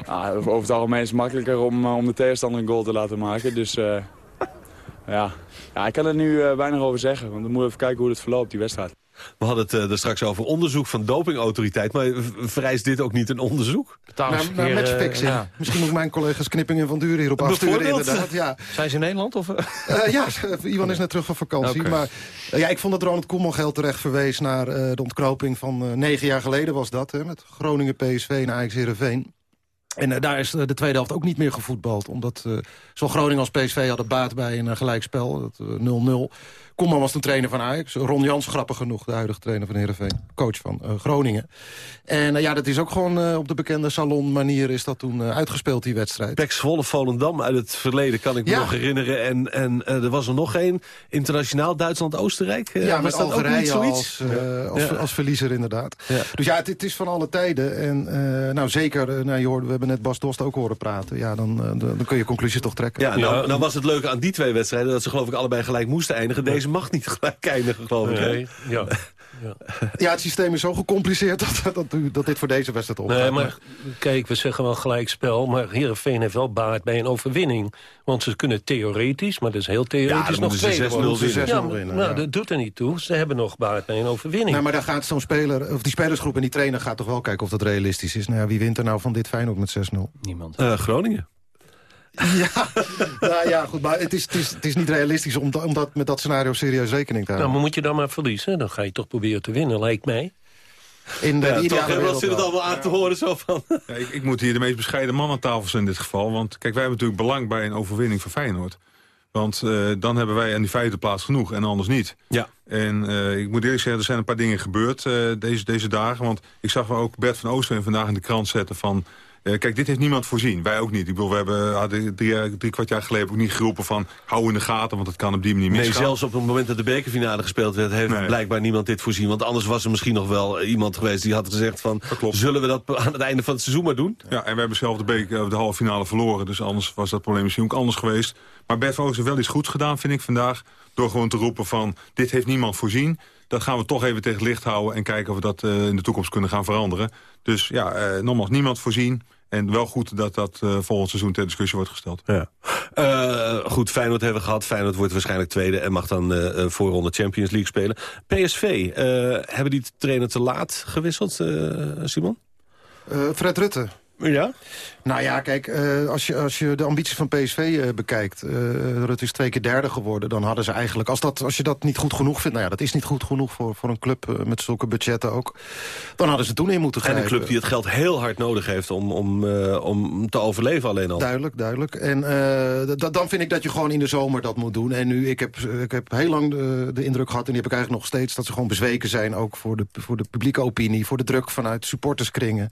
Speaker 19: ja, over het algemeen is het makkelijker om, om de tegenstander een goal te laten maken. Dus ja. ja, ik kan er nu weinig over zeggen. Want we moeten even kijken hoe het verloopt, die wedstrijd.
Speaker 11: We hadden het uh, er straks over onderzoek van dopingautoriteit. Maar vereist dit ook niet een onderzoek?
Speaker 13: Naar, naar matchfixing. Ja. Misschien moet mijn collega's Knippingen van Duren hierop afsturen inderdaad. Ja.
Speaker 15: Zijn ze in Nederland? Of? Uh,
Speaker 13: ja, Iwan is net terug van vakantie. Okay. Maar uh, ja, ik vond dat Ronald Koeman geld terecht verwees naar de ontknoping van negen jaar geleden was dat. Hè, met Groningen, PSV en Ajax Heerenveen. En uh, daar is de tweede helft ook niet meer gevoetbald. Omdat uh, zowel Groningen als PSV hadden baat bij een uh, gelijkspel. 0-0. Koeman was toen trainer van Ajax. Ron Jans, grappig genoeg, de huidige trainer van Heerenveen. Coach van uh, Groningen. En uh, ja, dat is ook gewoon uh, op de bekende salon-manier is dat toen uitgespeeld, die wedstrijd.
Speaker 11: Pek Zwolle Volendam uit het verleden kan ik me ja. nog herinneren. En, en er was er nog één, internationaal Duitsland-Oostenrijk.
Speaker 13: ja, met Algerije als, ja. als, ja. als, verliezer inderdaad. Dus ja, het, het, is van alle tijden. En nou zeker, nou, je hoorde, we hebben net Bas Dost ook horen praten. Ja, dan, dan, dan kun je conclusie toch trekken.
Speaker 11: Ja, nou, nou was het leuke aan die twee wedstrijden... dat ze geloof ik allebei gelijk moesten eindigen. Deze mag niet gelijk eindigen, geloof ik. Nee,
Speaker 14: ja.
Speaker 13: Ja. ja, het systeem is zo gecompliceerd dat, dat, dat dit voor deze wedstrijd opgaat.
Speaker 14: Nee, maar kijk, we zeggen wel gelijk spel, maar Heerenveen heeft wel baat bij een overwinning. Want ze kunnen theoretisch, maar dat is heel theoretisch
Speaker 11: ja,
Speaker 14: nog
Speaker 11: tweede worden.
Speaker 13: Ze
Speaker 14: ja,
Speaker 13: winnen,
Speaker 14: nou, dat doet er niet toe. Ze hebben nog baat bij een overwinning.
Speaker 13: Nou, maar daar gaat zo'n speler, of die spelersgroep en die trainer gaat toch wel kijken of dat realistisch is. Nou ja, wie wint er nou van dit Feyenoord met 6-0?
Speaker 15: Niemand.
Speaker 11: Uh, Groningen.
Speaker 13: Ja, nou ja, goed, maar het is, het is, het is niet realistisch om, om dat, met dat scenario serieus rekening te houden.
Speaker 14: Nou, maar moet je dan maar verliezen? Dan ga je toch proberen te winnen, lijkt mij.
Speaker 13: In de
Speaker 11: ja,
Speaker 13: ideale
Speaker 11: toch,
Speaker 13: wereld
Speaker 11: zit het allemaal aan te horen zo van...
Speaker 12: Ja, ik, ik, moet hier de meest bescheiden man aan tafel zijn in dit geval. Want kijk, wij hebben natuurlijk belang bij een overwinning van Feyenoord. Want uh, dan hebben wij aan die vijfde plaats genoeg en anders niet.
Speaker 11: Ja.
Speaker 12: En uh, ik moet eerlijk zeggen, er zijn een paar dingen gebeurd uh, deze, deze dagen. Want ik zag wel ook Bert van Oostveen vandaag in de krant zetten van... Uh, kijk, dit heeft niemand voorzien. Wij ook niet. Ik bedoel, we hebben hadden drie, drie kwart jaar geleden ook niet geroepen van... hou in de gaten, want het kan op die manier misgaan.
Speaker 11: Nee, zelfs op het moment dat de bekerfinale gespeeld werd... heeft nee. blijkbaar niemand dit voorzien. Want anders was er misschien nog wel iemand geweest die had gezegd van... zullen we dat aan het einde van het seizoen maar doen?
Speaker 12: Ja, en we hebben zelf de, beker, de halve finale verloren. Dus anders was dat probleem misschien ook anders geweest. Maar Bert heeft wel iets goeds gedaan, vind ik vandaag. Door gewoon te roepen van, dit heeft niemand voorzien. Dat gaan we toch even tegen het licht houden... en kijken of we dat uh, in de toekomst kunnen gaan veranderen. Dus ja, uh, nogmaals, niemand voorzien. En wel goed dat dat uh, volgend seizoen ter discussie wordt gesteld.
Speaker 11: Ja. Uh, goed, Feyenoord hebben we gehad. Feyenoord wordt waarschijnlijk tweede en mag dan uh, voorronde Champions League spelen. PSV, hebben die trainer te laat gewisseld, Simon?
Speaker 13: Fred Rutte.
Speaker 11: Ja?
Speaker 13: Nou ja, kijk, uh, als, je, als je de ambities van PSV uh, bekijkt... Uh, Rutte is twee keer derde geworden, dan hadden ze eigenlijk... Als, dat, als je dat niet goed genoeg vindt, nou ja, dat is niet goed genoeg... voor, voor een club met zulke budgetten ook... dan hadden ze toen in moeten gaan.
Speaker 11: En een club die het geld heel hard nodig heeft om, om, om te overleven alleen al.
Speaker 13: Duidelijk, duidelijk. En dan vind ik dat je gewoon in de zomer dat moet doen. En nu, ik heb, ik heb heel lang de, de indruk gehad, en die heb ik eigenlijk nog steeds... dat ze gewoon bezweken zijn, ook voor de, voor de publieke opinie... voor de druk vanuit supporterskringen.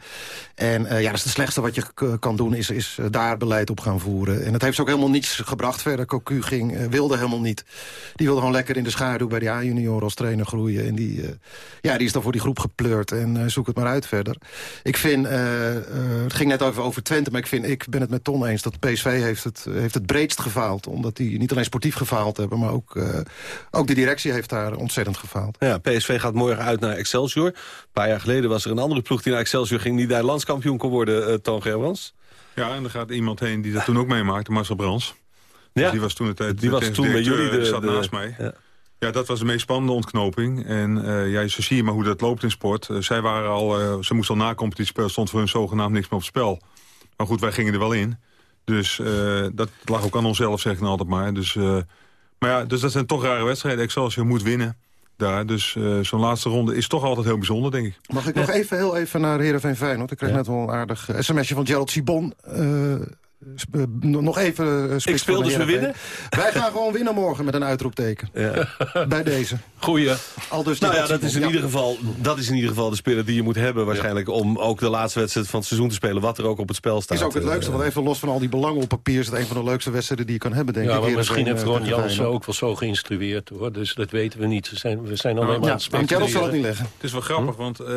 Speaker 13: En ja, dat is de slechtste wat je kan doen, is, is daar beleid op gaan voeren. En dat heeft ze ook helemaal niets gebracht verder. Cocu ging, wilde helemaal niet. Die wilde gewoon lekker in de schaduw bij de A-junior als trainer groeien. En die, uh, ja, die is dan voor die groep gepleurd. En uh, zoek het maar uit verder. Ik vind, uh, het ging net over, over Twente, maar ik, vind, ik ben het met Ton eens... dat PSV heeft het, heeft het breedst gefaald. Omdat die niet alleen sportief gefaald hebben... maar ook, ook de directie heeft daar ontzettend gefaald.
Speaker 11: Ja, PSV gaat morgen uit naar Excelsior. Een paar jaar geleden was er een andere ploeg die naar Excelsior ging... die daar landskampioen kon worden, Toon Gerbrands.
Speaker 12: Ja, en er gaat iemand heen die dat toen ook meemaakte, Marcel Brands.
Speaker 11: Ja,
Speaker 12: dus die was toen, het,
Speaker 11: die de was toen met jullie de,
Speaker 12: zat
Speaker 11: de,
Speaker 12: naast mij.
Speaker 11: Ja.
Speaker 12: ja. dat was de meest spannende ontknoping. En uh, ja, zo zie je maar hoe dat loopt in sport. Uh, zij waren al, uh, ze moesten al na competitie spelen, stond voor hun zogenaamd niks meer op het spel. Maar goed, wij gingen er wel in. Dus dat lag ook aan onszelf, zeg ik nou altijd maar. Dus, maar ja, dus dat zijn toch rare wedstrijden. Excelsior moet winnen daar. Dus uh, zo'n laatste ronde is toch altijd heel bijzonder, denk ik.
Speaker 13: Mag ik nog even, heel even naar Heerenveen Feyenoord? Ik kreeg ja. net wel een aardig sms'je van Gerald Sibon. Uh, nog even... Uh,
Speaker 11: ik speel dus we winnen?
Speaker 13: Wij gaan gewoon winnen morgen met een uitroepteken.
Speaker 11: Ja.
Speaker 13: Bij deze.
Speaker 11: Goeie.
Speaker 13: Al dus
Speaker 11: nou ja, dat is, in ja. ieder geval, dat is in ieder geval de speler die je moet hebben waarschijnlijk... om ook de laatste wedstrijd van het seizoen te spelen... wat er ook op het spel staat.
Speaker 13: is ook het leukste, want even los van al die belangen op papier... is het een van de leukste wedstrijden die je kan hebben, denk
Speaker 14: ja,
Speaker 13: ik.
Speaker 14: Maar misschien heeft Ron Jansen ook wel zo geïnstrueerd, hoor. Dus dat weten we niet. We zijn, we zijn alleen maar aan het
Speaker 13: speculeren. zal het niet leggen.
Speaker 12: Het is wel grappig, hm? want uh,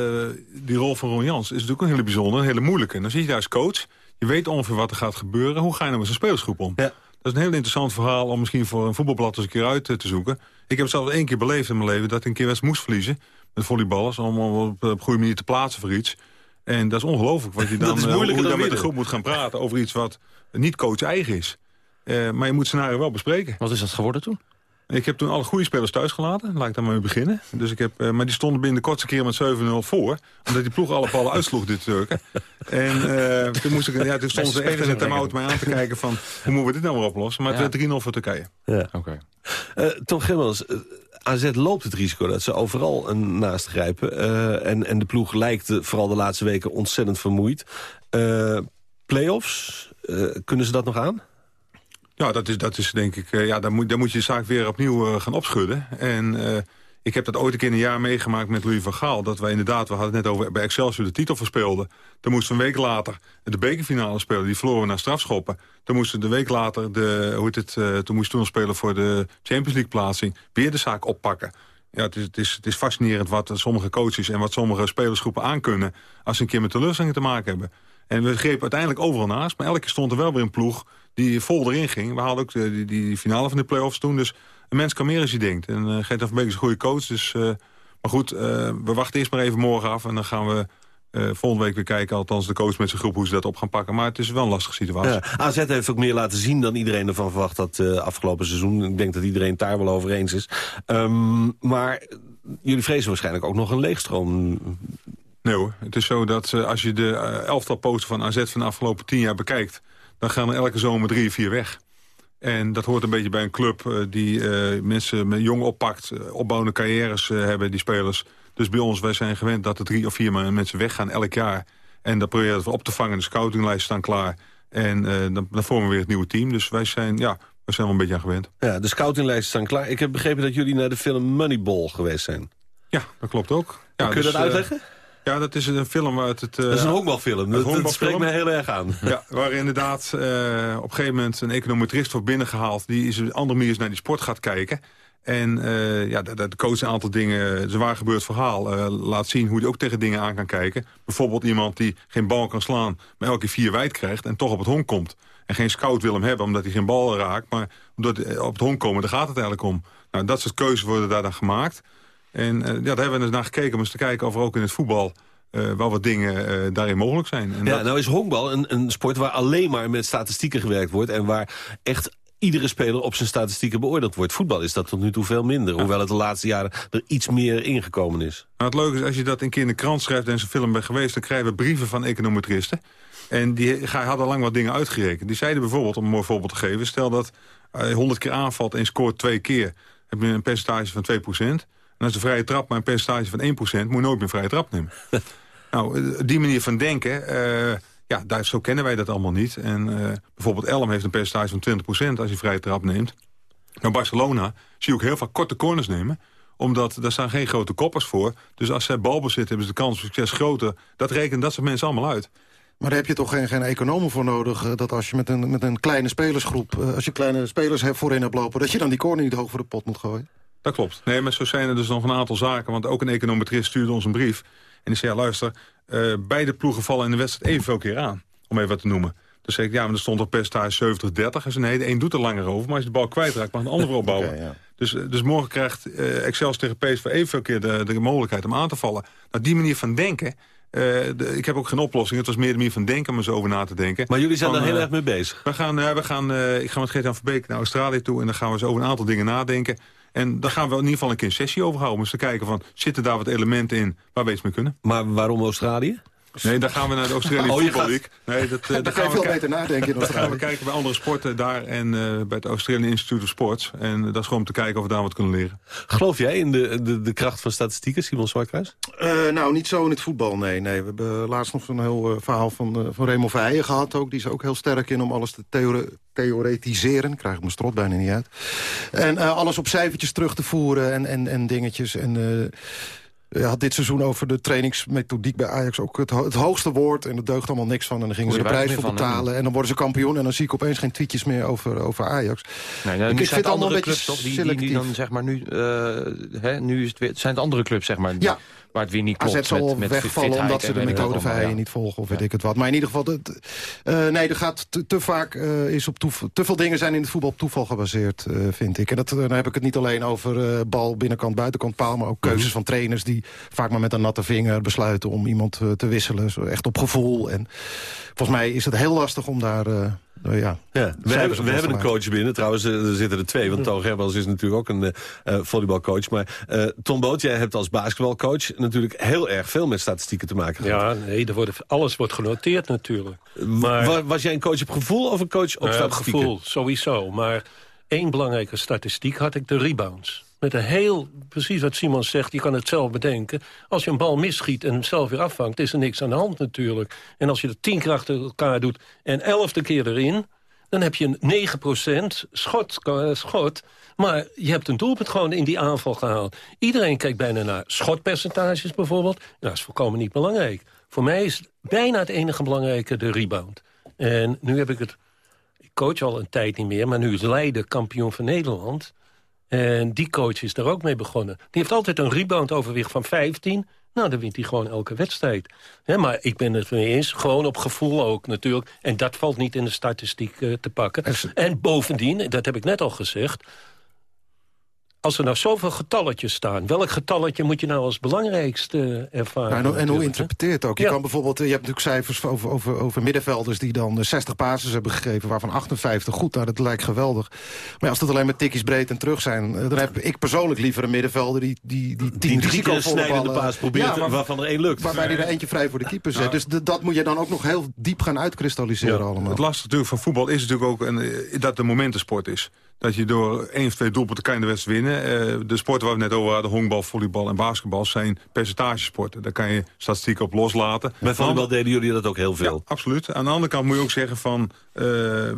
Speaker 12: die rol van Ron Jans... is natuurlijk een hele bijzondere, een hele moeilijke. En dan zie je daar als coach... Je weet ongeveer wat er gaat gebeuren. Hoe ga je nou met zo'n spelersgroep om?
Speaker 11: Ja.
Speaker 12: Dat is een heel interessant verhaal om misschien voor een voetbalblad eens een keer uit te zoeken. Ik heb het zelfs één keer beleefd in mijn leven dat ik een keer wedstrijd moest verliezen met volleyballers om op een goede manier te plaatsen voor iets. En dat is ongelooflijk wat je dan,
Speaker 11: is
Speaker 12: uh, hoe je dan
Speaker 11: dan
Speaker 12: met de groep moet gaan praten over iets wat niet coach eigen is. Eh, maar je moet het scenario wel bespreken.
Speaker 15: Wat is dat geworden toen?
Speaker 12: Ik heb toen alle goede spelers thuis gelaten. Laat ik daar maar mee beginnen. Dus ik heb, eh, maar die stonden binnen de kortste keer met 7-0 voor. Omdat die ploeg alle ballen uitsloeg, dit Turken. En eh, toen, moest ik, ja, toen stonden ze echt in de time-out mij aan te kijken van... hoe moeten we dit nou weer oplossen? Maar het werd 3-0 voor Turkije.
Speaker 11: Ja. Eh, Tom Gimmels, AZ loopt het risico dat ze overal een naast grijpen. eh, en, en de ploeg lijkt vooral de laatste weken ontzettend vermoeid. Eh Playoffs, eh, kunnen ze dat nog aan?
Speaker 12: Ja, dat is, dat is denk ik... eh, ja, dan, moet, dan moet je de zaak weer opnieuw eh, gaan opschudden. En eh, ik heb dat ooit een keer een jaar meegemaakt met Louis van Gaal. Dat wij inderdaad, we hadden het net over bij Excelsior de titel verspeelden. Toen moesten we een week later de bekerfinale spelen. Die verloren we naar strafschoppen. Toen moesten we de week later, de, hoe heet het, toen moesten we spelen voor de Champions League plaatsing. Weer de zaak oppakken. Ja, het is, het, is, het is fascinerend wat sommige coaches en wat sommige spelersgroepen aankunnen... als ze een keer met teleurstellingen te maken hebben. En we grepen uiteindelijk overal naast. Maar elke keer stond er wel weer een ploeg die vol erin ging. We haalden ook de, die, die finale van de play-offs toen. Dus een mens kan meer als hij denkt. En uh, Gert van Beek is een goede coach. Dus, uh, maar goed, uh, we wachten eerst maar even morgen af. En dan gaan we uh, volgende week weer kijken. Althans de coach met zijn groep hoe ze dat op gaan pakken. Maar het is wel een lastige situatie.
Speaker 11: Ja, AZ heeft ook meer laten zien dan iedereen ervan verwacht had uh, afgelopen seizoen. Ik denk dat iedereen het daar wel over eens is. Um, maar jullie vrezen waarschijnlijk ook nog een leegstroom.
Speaker 12: Nee hoor, het is zo dat uh, als je de elftal posten van AZ van de afgelopen tien jaar bekijkt... dan gaan er elke zomer drie, vier weg. En dat hoort een beetje bij een club uh, die mensen met jong oppakt... opbouwende carrières hebben, die spelers. Dus bij ons, wij zijn gewend dat er drie of vier mensen weggaan elk jaar. En dat proberen we op te vangen. De scoutinglijsten staan klaar. En dan, dan vormen we weer het nieuwe team. Dus wij zijn, ja, we zijn wel een beetje aan gewend.
Speaker 11: Ja, de scoutinglijsten staan klaar. Ik heb begrepen dat jullie naar de film Moneyball geweest zijn.
Speaker 12: Ja, dat klopt ook. Ja,
Speaker 11: Kun je
Speaker 12: dus,
Speaker 11: dat uitleggen?
Speaker 12: Ja, dat is een film waar het...
Speaker 11: dat is een honkbalfilm. Dat, dat spreekt me heel erg aan.
Speaker 12: Ja, waar inderdaad uh, op een gegeven moment een econometrist wordt binnengehaald... die is op een andere manier naar die sport gaat kijken. En uh, ja, de, de coach een aantal dingen, het is een waar gebeurd verhaal... Laat zien hoe hij ook tegen dingen aan kan kijken. Bijvoorbeeld iemand die geen bal kan slaan... maar elke keer vier wijd krijgt en toch op het honk komt. En geen scout wil hem hebben omdat hij geen bal raakt... maar omdat op het honk komen, daar gaat het eigenlijk om. Nou, dat soort keuzes worden daar dan gemaakt... En uh, ja, daar hebben we dus naar gekeken om eens te kijken of er ook in het voetbal... Uh, wel wat dingen uh, daarin mogelijk zijn. En
Speaker 11: ja,
Speaker 12: dat...
Speaker 11: nou is honkbal een, een sport waar alleen maar met statistieken gewerkt wordt... en waar echt iedere speler op zijn statistieken beoordeeld wordt. Voetbal is dat tot nu toe veel minder. Ja. Hoewel het de laatste jaren er iets meer ingekomen is.
Speaker 12: Nou, het leuke is, als je dat een keer in de krant schrijft... en zo'n film bent geweest, dan krijgen we brieven van econometristen. En die hadden lang wat dingen uitgerekend. Die zeiden bijvoorbeeld, om een mooi voorbeeld te geven... stel dat hij 100 keer aanvalt en scoort twee keer... heb je een percentage van 2 en als de vrije trap maar een percentage van 1%... moet je nooit meer vrije trap nemen. nou, die manier van denken, uh, ja, daar, zo kennen wij dat allemaal niet. En uh, bijvoorbeeld Elm heeft een percentage van 20% als je vrije trap neemt. Nou, Barcelona zie je ook heel vaak korte corners nemen omdat daar staan geen grote koppers voor. Dus als zij balbezit hebben ze de kans op succes groter. Dat rekenen dat soort mensen allemaal uit.
Speaker 13: Maar daar heb je toch geen, geen economen voor nodig... dat als je met een, met een kleine spelersgroep... als je kleine spelers hebt voorin hebt lopen... dat je dan die corner niet hoog voor de pot moet gooien?
Speaker 12: Dat klopt. Nee, maar zo zijn er dus nog een aantal zaken. Want ook een econometrist stuurde ons een brief. En die zei, ja, luister, uh, beide ploegen vallen in de wedstrijd evenveel keer aan. Om even wat te noemen. Dus zei ik, ja, maar er stond op percentage 70-30. En zei, nee, de een doet er langer over. Maar als je de bal kwijtraakt, mag een ander opbouwen. okay, ja. dus, dus morgen krijgt uh, Excel tegen PSV evenveel keer de, de mogelijkheid om aan te vallen. Nou, die manier van denken... Uh, de, ik heb ook geen oplossing. Het was meer de manier van denken om er zo over na te denken.
Speaker 11: Maar jullie zijn
Speaker 12: van,
Speaker 11: daar heel erg mee bezig.
Speaker 12: We gaan, we gaan, ik ga met Geert-Jan Verbeek naar Australië toe... en dan gaan we zo over een aantal dingen nadenken. En daar gaan we in ieder geval een keer een sessie over houden. Om eens te kijken van, zitten daar wat elementen in waar we iets mee kunnen.
Speaker 11: Maar waarom Australië?
Speaker 12: Nee, dan gaan we naar de Australische
Speaker 13: Oh, je
Speaker 12: Voetbal
Speaker 13: gaat-
Speaker 12: League. Nee, dat, eh,
Speaker 13: Daar
Speaker 12: gaan we
Speaker 13: veel beter nadenken in
Speaker 12: Dan gaan we kijken bij andere sporten daar en eh, bij het Australian Institute of Sports. En dat is gewoon om te kijken of we daar wat kunnen leren.
Speaker 11: Geloof jij in de, de, de kracht van statistieken, Simon Zwartkruis?
Speaker 13: Eh, nou, niet zo in het voetbal, nee. nee. We hebben laatst nog een heel eh, verhaal van, eh, van Raymond Verheijen gehad ook. Die is ook heel sterk in om alles te theore- theoretiseren. Ik krijg ik mijn strot bijna niet uit. En eh, alles op cijfertjes terug te voeren en, en, en dingetjes. En eh, had dit seizoen over de trainingsmethodiek bij Ajax ook het, ho- het hoogste woord. En dat deugt allemaal niks van. En dan gingen ze de prijs voor
Speaker 15: van,
Speaker 13: betalen. En dan worden ze kampioen. En dan zie ik opeens geen tweetjes meer over, over Ajax.
Speaker 15: Nee, nou,
Speaker 13: ik vind
Speaker 15: het
Speaker 13: allemaal
Speaker 15: andere
Speaker 13: een beetje
Speaker 15: clubs toch, die, die, dan zeg maar nu, eh, hè, nu is het weer, het zijn het andere clubs zeg maar.
Speaker 13: Ja.
Speaker 15: Waar het weer niet klopt
Speaker 13: AZ zal
Speaker 15: met, met
Speaker 13: wegvallen omdat ze de
Speaker 15: weet ik
Speaker 13: methode
Speaker 15: wat
Speaker 13: van
Speaker 15: allemaal,
Speaker 13: Heijen
Speaker 15: ja.
Speaker 13: niet volgen of weet ik het wat. Maar in ieder geval, eh, nee, er gaat te, te vaak eh, is op toeval, te veel dingen zijn in het voetbal op toeval gebaseerd, eh, vind ik. En dat, dan heb ik het niet alleen over bal, binnenkant, buitenkant paal, maar ook keuzes van trainers die vaak maar met een natte vinger besluiten om iemand te wisselen. Zo echt op gevoel. En volgens mij is het heel lastig om daar, nou ja,
Speaker 11: Ja, we hebben,
Speaker 13: op
Speaker 11: we hebben een coach binnen. Trouwens, eh, er zitten er twee. Want Toon Gerbels is natuurlijk ook een eh, eh, volleybalcoach. Maar eh, Tom Boot, jij hebt als basketbalcoach natuurlijk heel erg veel met statistieken te maken gehad.
Speaker 14: Ja, nee, er worden, alles wordt genoteerd natuurlijk. Maar,
Speaker 11: Wa- was jij een coach op gevoel of een coach op
Speaker 14: ja,
Speaker 11: statistieken?
Speaker 14: gevoel, sowieso. Maar één belangrijke statistiek had ik de rebounds. Met een heel, precies wat Simon zegt, je kan het zelf bedenken. Als je een bal misschiet en hem zelf weer afvangt, is er niks aan de hand natuurlijk. En als je het tien keer achter elkaar doet en elfde keer erin... dan heb je een 9% schot, eh, schot. Maar je hebt een doelpunt gewoon in die aanval gehaald. Iedereen kijkt bijna naar schotpercentages bijvoorbeeld. Dat is volkomen niet belangrijk. Voor mij is bijna het enige belangrijke de rebound. En nu heb ik het ik coach al een tijd niet meer, maar nu is Leiden kampioen van Nederland. En die coach is daar ook mee begonnen. Die heeft altijd een rebound-overwicht van 15. Nou, dan wint hij gewoon elke wedstrijd. Maar ik ben het mee eens, gewoon op gevoel ook natuurlijk. En dat valt niet in de statistiek eh, te pakken. En bovendien, dat heb ik net al gezegd... als er nou zoveel getalletjes staan... welk getalletje moet je nou als belangrijkste ervaren?
Speaker 13: Ja, en, hoe- en hoe
Speaker 14: natuurlijk, hè?
Speaker 13: interpreteer je het ook? Je
Speaker 14: Ja.
Speaker 13: kan bijvoorbeeld, eh, je hebt natuurlijk cijfers over, over, over middenvelders... die dan eh, 60 passes hebben gegeven, waarvan 58 goed. Nou, dat lijkt geweldig. Maar ja, als dat alleen maar tikjes breed en terug zijn... eh, dan heb ik persoonlijk liever een middenvelder... die, die, die tien
Speaker 11: Die drie keer een
Speaker 13: risicovolle
Speaker 11: snijdende
Speaker 13: ballen-
Speaker 11: paas probeert,
Speaker 13: maar-
Speaker 11: waarvan er één lukt.
Speaker 13: Waarbij hij er eentje vrij voor de keeper zet.
Speaker 12: Nou,
Speaker 13: dus dat moet je dan ook nog heel diep gaan uitkristalliseren allemaal.
Speaker 12: Het lastige natuurlijk van voetbal is natuurlijk ook een, eh, dat de momentensport is. Dat je door één of twee doelpunten kan je de wedstrijd winnen. Eh, de sporten waar we net over hadden, honkbal, volleybal en basketbal... zijn percentagesporten. Daar kan je statistiek op loslaten.
Speaker 11: Bij volleybal deden jullie dat ook heel veel.
Speaker 12: Ja, absoluut. Aan de andere kant moet je ook zeggen van... eh,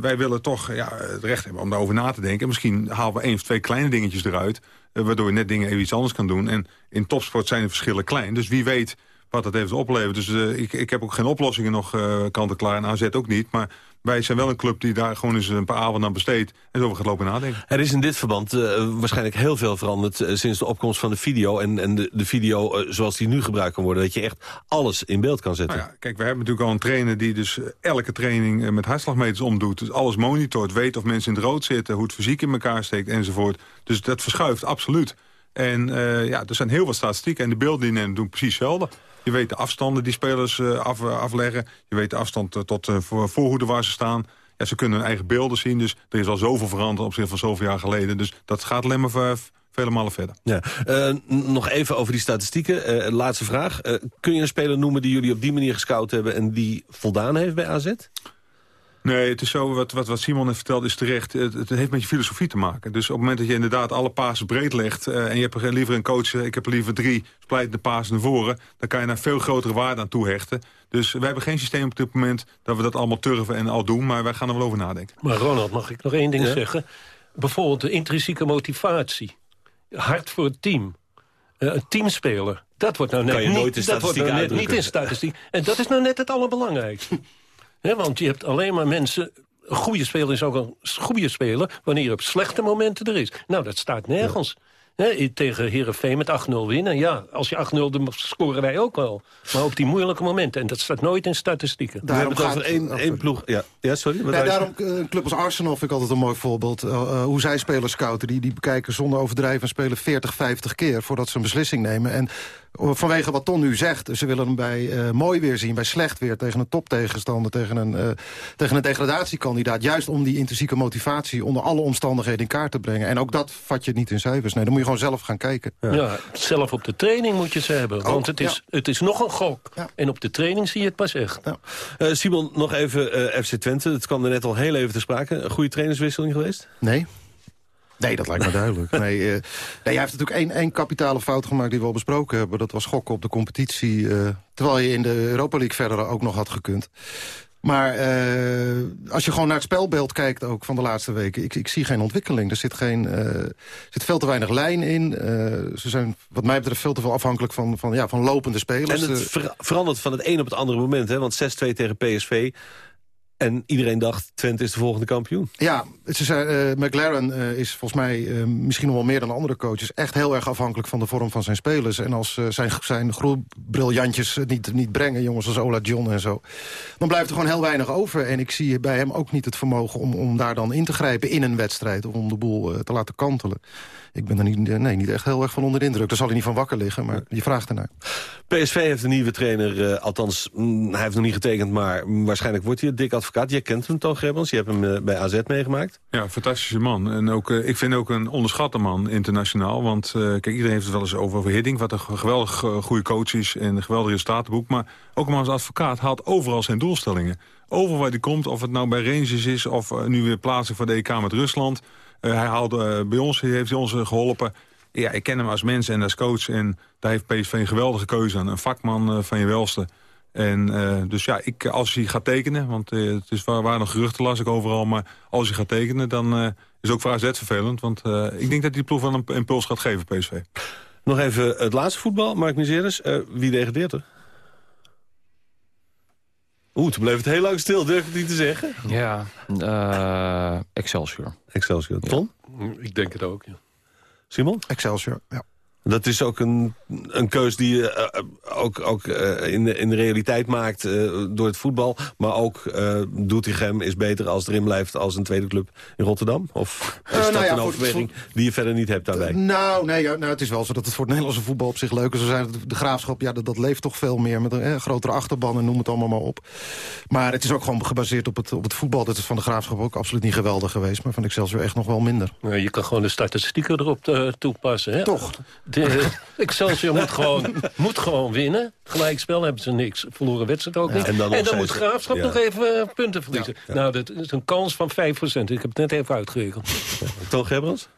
Speaker 12: wij willen toch ja, het recht hebben om daarover na te denken. En misschien halen we één of twee kleine dingetjes eruit... eh, waardoor je net dingen even iets anders kan doen. En in topsport zijn de verschillen klein. Dus wie weet wat dat heeft oplevert. Dus ik, ik heb ook geen oplossingen nog kant-en-klaar. En AZ ook niet. Maar wij zijn wel een club die daar gewoon eens een paar avonden aan besteedt... en zo gaat lopen nadenken.
Speaker 11: Er is in dit verband eh, waarschijnlijk heel veel veranderd... eh, sinds de opkomst van de video. En, en de, de video eh, zoals die nu gebruikt kan worden. Dat je echt alles in beeld kan zetten.
Speaker 12: Nou ja, kijk, we hebben natuurlijk al een trainer die dus elke training met hartslagmeters omdoet. Dus alles monitort, weet of mensen in het rood zitten, hoe het fysiek in elkaar steekt enzovoort. Dus dat verschuift absoluut. En ja, er zijn heel wat statistieken en de beelden die nemen doen precies hetzelfde. Je weet de afstanden die spelers eh, af, afleggen. Je weet de afstand eh, tot de voor, voorhoede waar ze staan. Ja, ze kunnen hun eigen beelden zien. Dus er is al zoveel veranderd op zich van zoveel jaar geleden. Dus dat gaat alleen maar vele malen verder.
Speaker 11: Ja. Eh, nog even over die statistieken. Eh, laatste vraag. Eh, kun je een speler noemen die jullie op die manier gescout hebben... en die voldaan heeft bij AZ?
Speaker 12: Nee, het is zo, wat, wat, wat Simon heeft verteld is terecht. Het, het heeft met je filosofie te maken. Dus op het moment dat je inderdaad alle pasen breed legt... eh, en je hebt er liever een coach, eh, ik heb er liever drie splijtende pasen naar voren... dan kan je daar veel grotere waarde aan toehechten. Dus wij hebben geen systeem op dit moment dat we dat allemaal turven en al doen... maar wij gaan er wel over nadenken.
Speaker 14: Maar Ronald, mag ik nog één ding
Speaker 12: Ja?
Speaker 14: zeggen? Bijvoorbeeld de intrinsieke motivatie. Hard voor het team. Eh, een teamspeler. Dat wordt nou net,
Speaker 11: Kan je
Speaker 14: niet,
Speaker 11: nooit in
Speaker 14: dat wordt nou net niet in statistiek. En dat is nou net het allerbelangrijkste. Hè, want je hebt alleen maar mensen... Een goede speler is ook een goede speler... wanneer je op slechte momenten er is. Nou, dat staat nergens. Hè, tegen Herenveen met 8-0 winnen. Ja, als je 8-0 dan scoren wij ook wel. Maar op die moeilijke momenten. En dat staat nooit in statistieken.
Speaker 13: Daarom
Speaker 11: we hebben het over één, één ploeg. Ja, ja sorry.
Speaker 13: Ja, daarom, eh, een club als Arsenal vind ik altijd een mooi voorbeeld. Eh, eh, hoe zij spelers scouten. Die, die bekijken zonder overdrijven en spelen 40, 50 keer... voordat ze een beslissing nemen. En eh, vanwege wat Ton nu zegt... ze willen hem bij eh, mooi weer zien, bij slecht weer... tegen een toptegenstander, tegen een, eh, tegen een degradatiekandidaat. Juist om die intrinsieke motivatie onder alle omstandigheden in kaart te brengen. En ook dat vat je niet in cijfers. Nee, dan moet je gewoon zelf gaan kijken.
Speaker 14: Ja. zelf op de training moet je ze hebben. Want het is, het is nog een gok. En op de training zie je het pas echt.
Speaker 11: Eh, Simon, nog even eh, FC Twente. Het kwam er net al heel even te sprake. Een goede trainerswisseling geweest?
Speaker 13: Nee. Nee, dat lijkt me duidelijk. Nee, eh, nee, hij heeft natuurlijk één, één kapitale fout gemaakt die we al besproken hebben. Dat was gokken op de competitie. eh, terwijl je in de Europa League verder ook nog had gekund. Maar eh, als je gewoon naar het spelbeeld kijkt ook van de laatste weken... ik, ik zie geen ontwikkeling. Er zit, geen, er zit veel te weinig lijn in. Ze zijn wat mij betreft veel te veel afhankelijk van, van, ja, van lopende spelers.
Speaker 11: En het ver- verandert van het een op het andere moment. Hè? Want 6-2 tegen PSV. En iedereen dacht, Twente is de volgende kampioen.
Speaker 13: Ja, ze zijn, eh, McLaren eh, is volgens mij eh, misschien nog wel meer dan andere coaches... echt heel erg afhankelijk van de vorm van zijn spelers. En als zijn, zijn groeibriljantjes het niet, niet brengen, jongens als Ola John en zo... dan blijft er gewoon heel weinig over. En ik zie bij hem ook niet het vermogen om, om daar dan in te grijpen in een wedstrijd... of om de boel te laten kantelen. Ik ben er niet, nee, niet echt heel erg van onder de indruk. Daar zal hij niet van wakker liggen, maar je vraagt ernaar.
Speaker 11: PSV heeft een nieuwe trainer, eh, althans, mm, hij heeft nog niet getekend... maar mm, waarschijnlijk wordt hij het dik advocaat. Jij kent hem, Toon Gerbrands, je hebt hem eh, bij AZ meegemaakt.
Speaker 12: Ja, fantastische man. En ook, eh, ik vind ook een onderschatte man internationaal. Want eh, kijk, iedereen heeft het wel eens over, over wat een geweldig goede coach is en een geweldig resultatenboek. Maar ook een man als advocaat haalt overal zijn doelstellingen. Overal waar hij komt, of het nou bij Rangers is... of nu weer plaatsing voor de EK met Rusland. Eh, hij haalde eh, bij ons, heeft hij ons eh, geholpen. Ja, ik ken hem als mens en als coach. En daar heeft PSV een geweldige keuze aan. Een vakman van je welste. En dus ja, ik, als hij gaat tekenen, want het is waar, waar nog geruchten las ik overal, maar als hij gaat tekenen, dan is het ook voor AZ vervelend. Want ik denk dat die ploeg wel een impuls gaat geven, PSV.
Speaker 11: Nog even het laatste voetbal, Mark Miseris. Eh, wie degradeert er? Oeh, toen bleef het heel lang stil, durf ik het niet te zeggen.
Speaker 15: Ja, eh, Excelsior.
Speaker 11: Excelsior. Tom?
Speaker 14: Ik denk het ook, ja.
Speaker 11: Simon?
Speaker 13: Excelsior, ja.
Speaker 11: Dat is ook een, een keus die je eh, ook, ook eh, in, de, in de realiteit maakt eh, door het voetbal. Maar ook uh, Doetinchem is beter als erin blijft als een tweede club in Rotterdam? Of is dat
Speaker 13: nou ja,
Speaker 11: een
Speaker 13: voor-
Speaker 11: overweging die je verder niet hebt daarbij?
Speaker 13: Nou, nee, ja, nou, het is wel zo dat het voor het Nederlandse voetbal op zich leuker zou zijn. De graafschap, ja, dat, dat leeft toch veel meer met een eh, grotere achterban en noem het allemaal maar op. Maar het is ook gewoon gebaseerd op het, op het voetbal. Dat is van de graafschap ook absoluut niet geweldig geweest. Maar van Excelsior echt nog wel minder.
Speaker 14: Je kan gewoon de statistieken erop eh, toepassen. Hè?
Speaker 13: Toch?
Speaker 14: De, Excelsior moet gewoon, moet gewoon winnen. Gelijkspel hebben ze niks. Verloren wedstrijd ook niet.
Speaker 11: en
Speaker 14: En
Speaker 11: dan
Speaker 14: moet Graafschap
Speaker 11: ja.
Speaker 14: nog even eh, punten verliezen. Nou, dat is een kans van 5%. Ik heb het net even uitgerekend.
Speaker 11: Toon Gerbrands?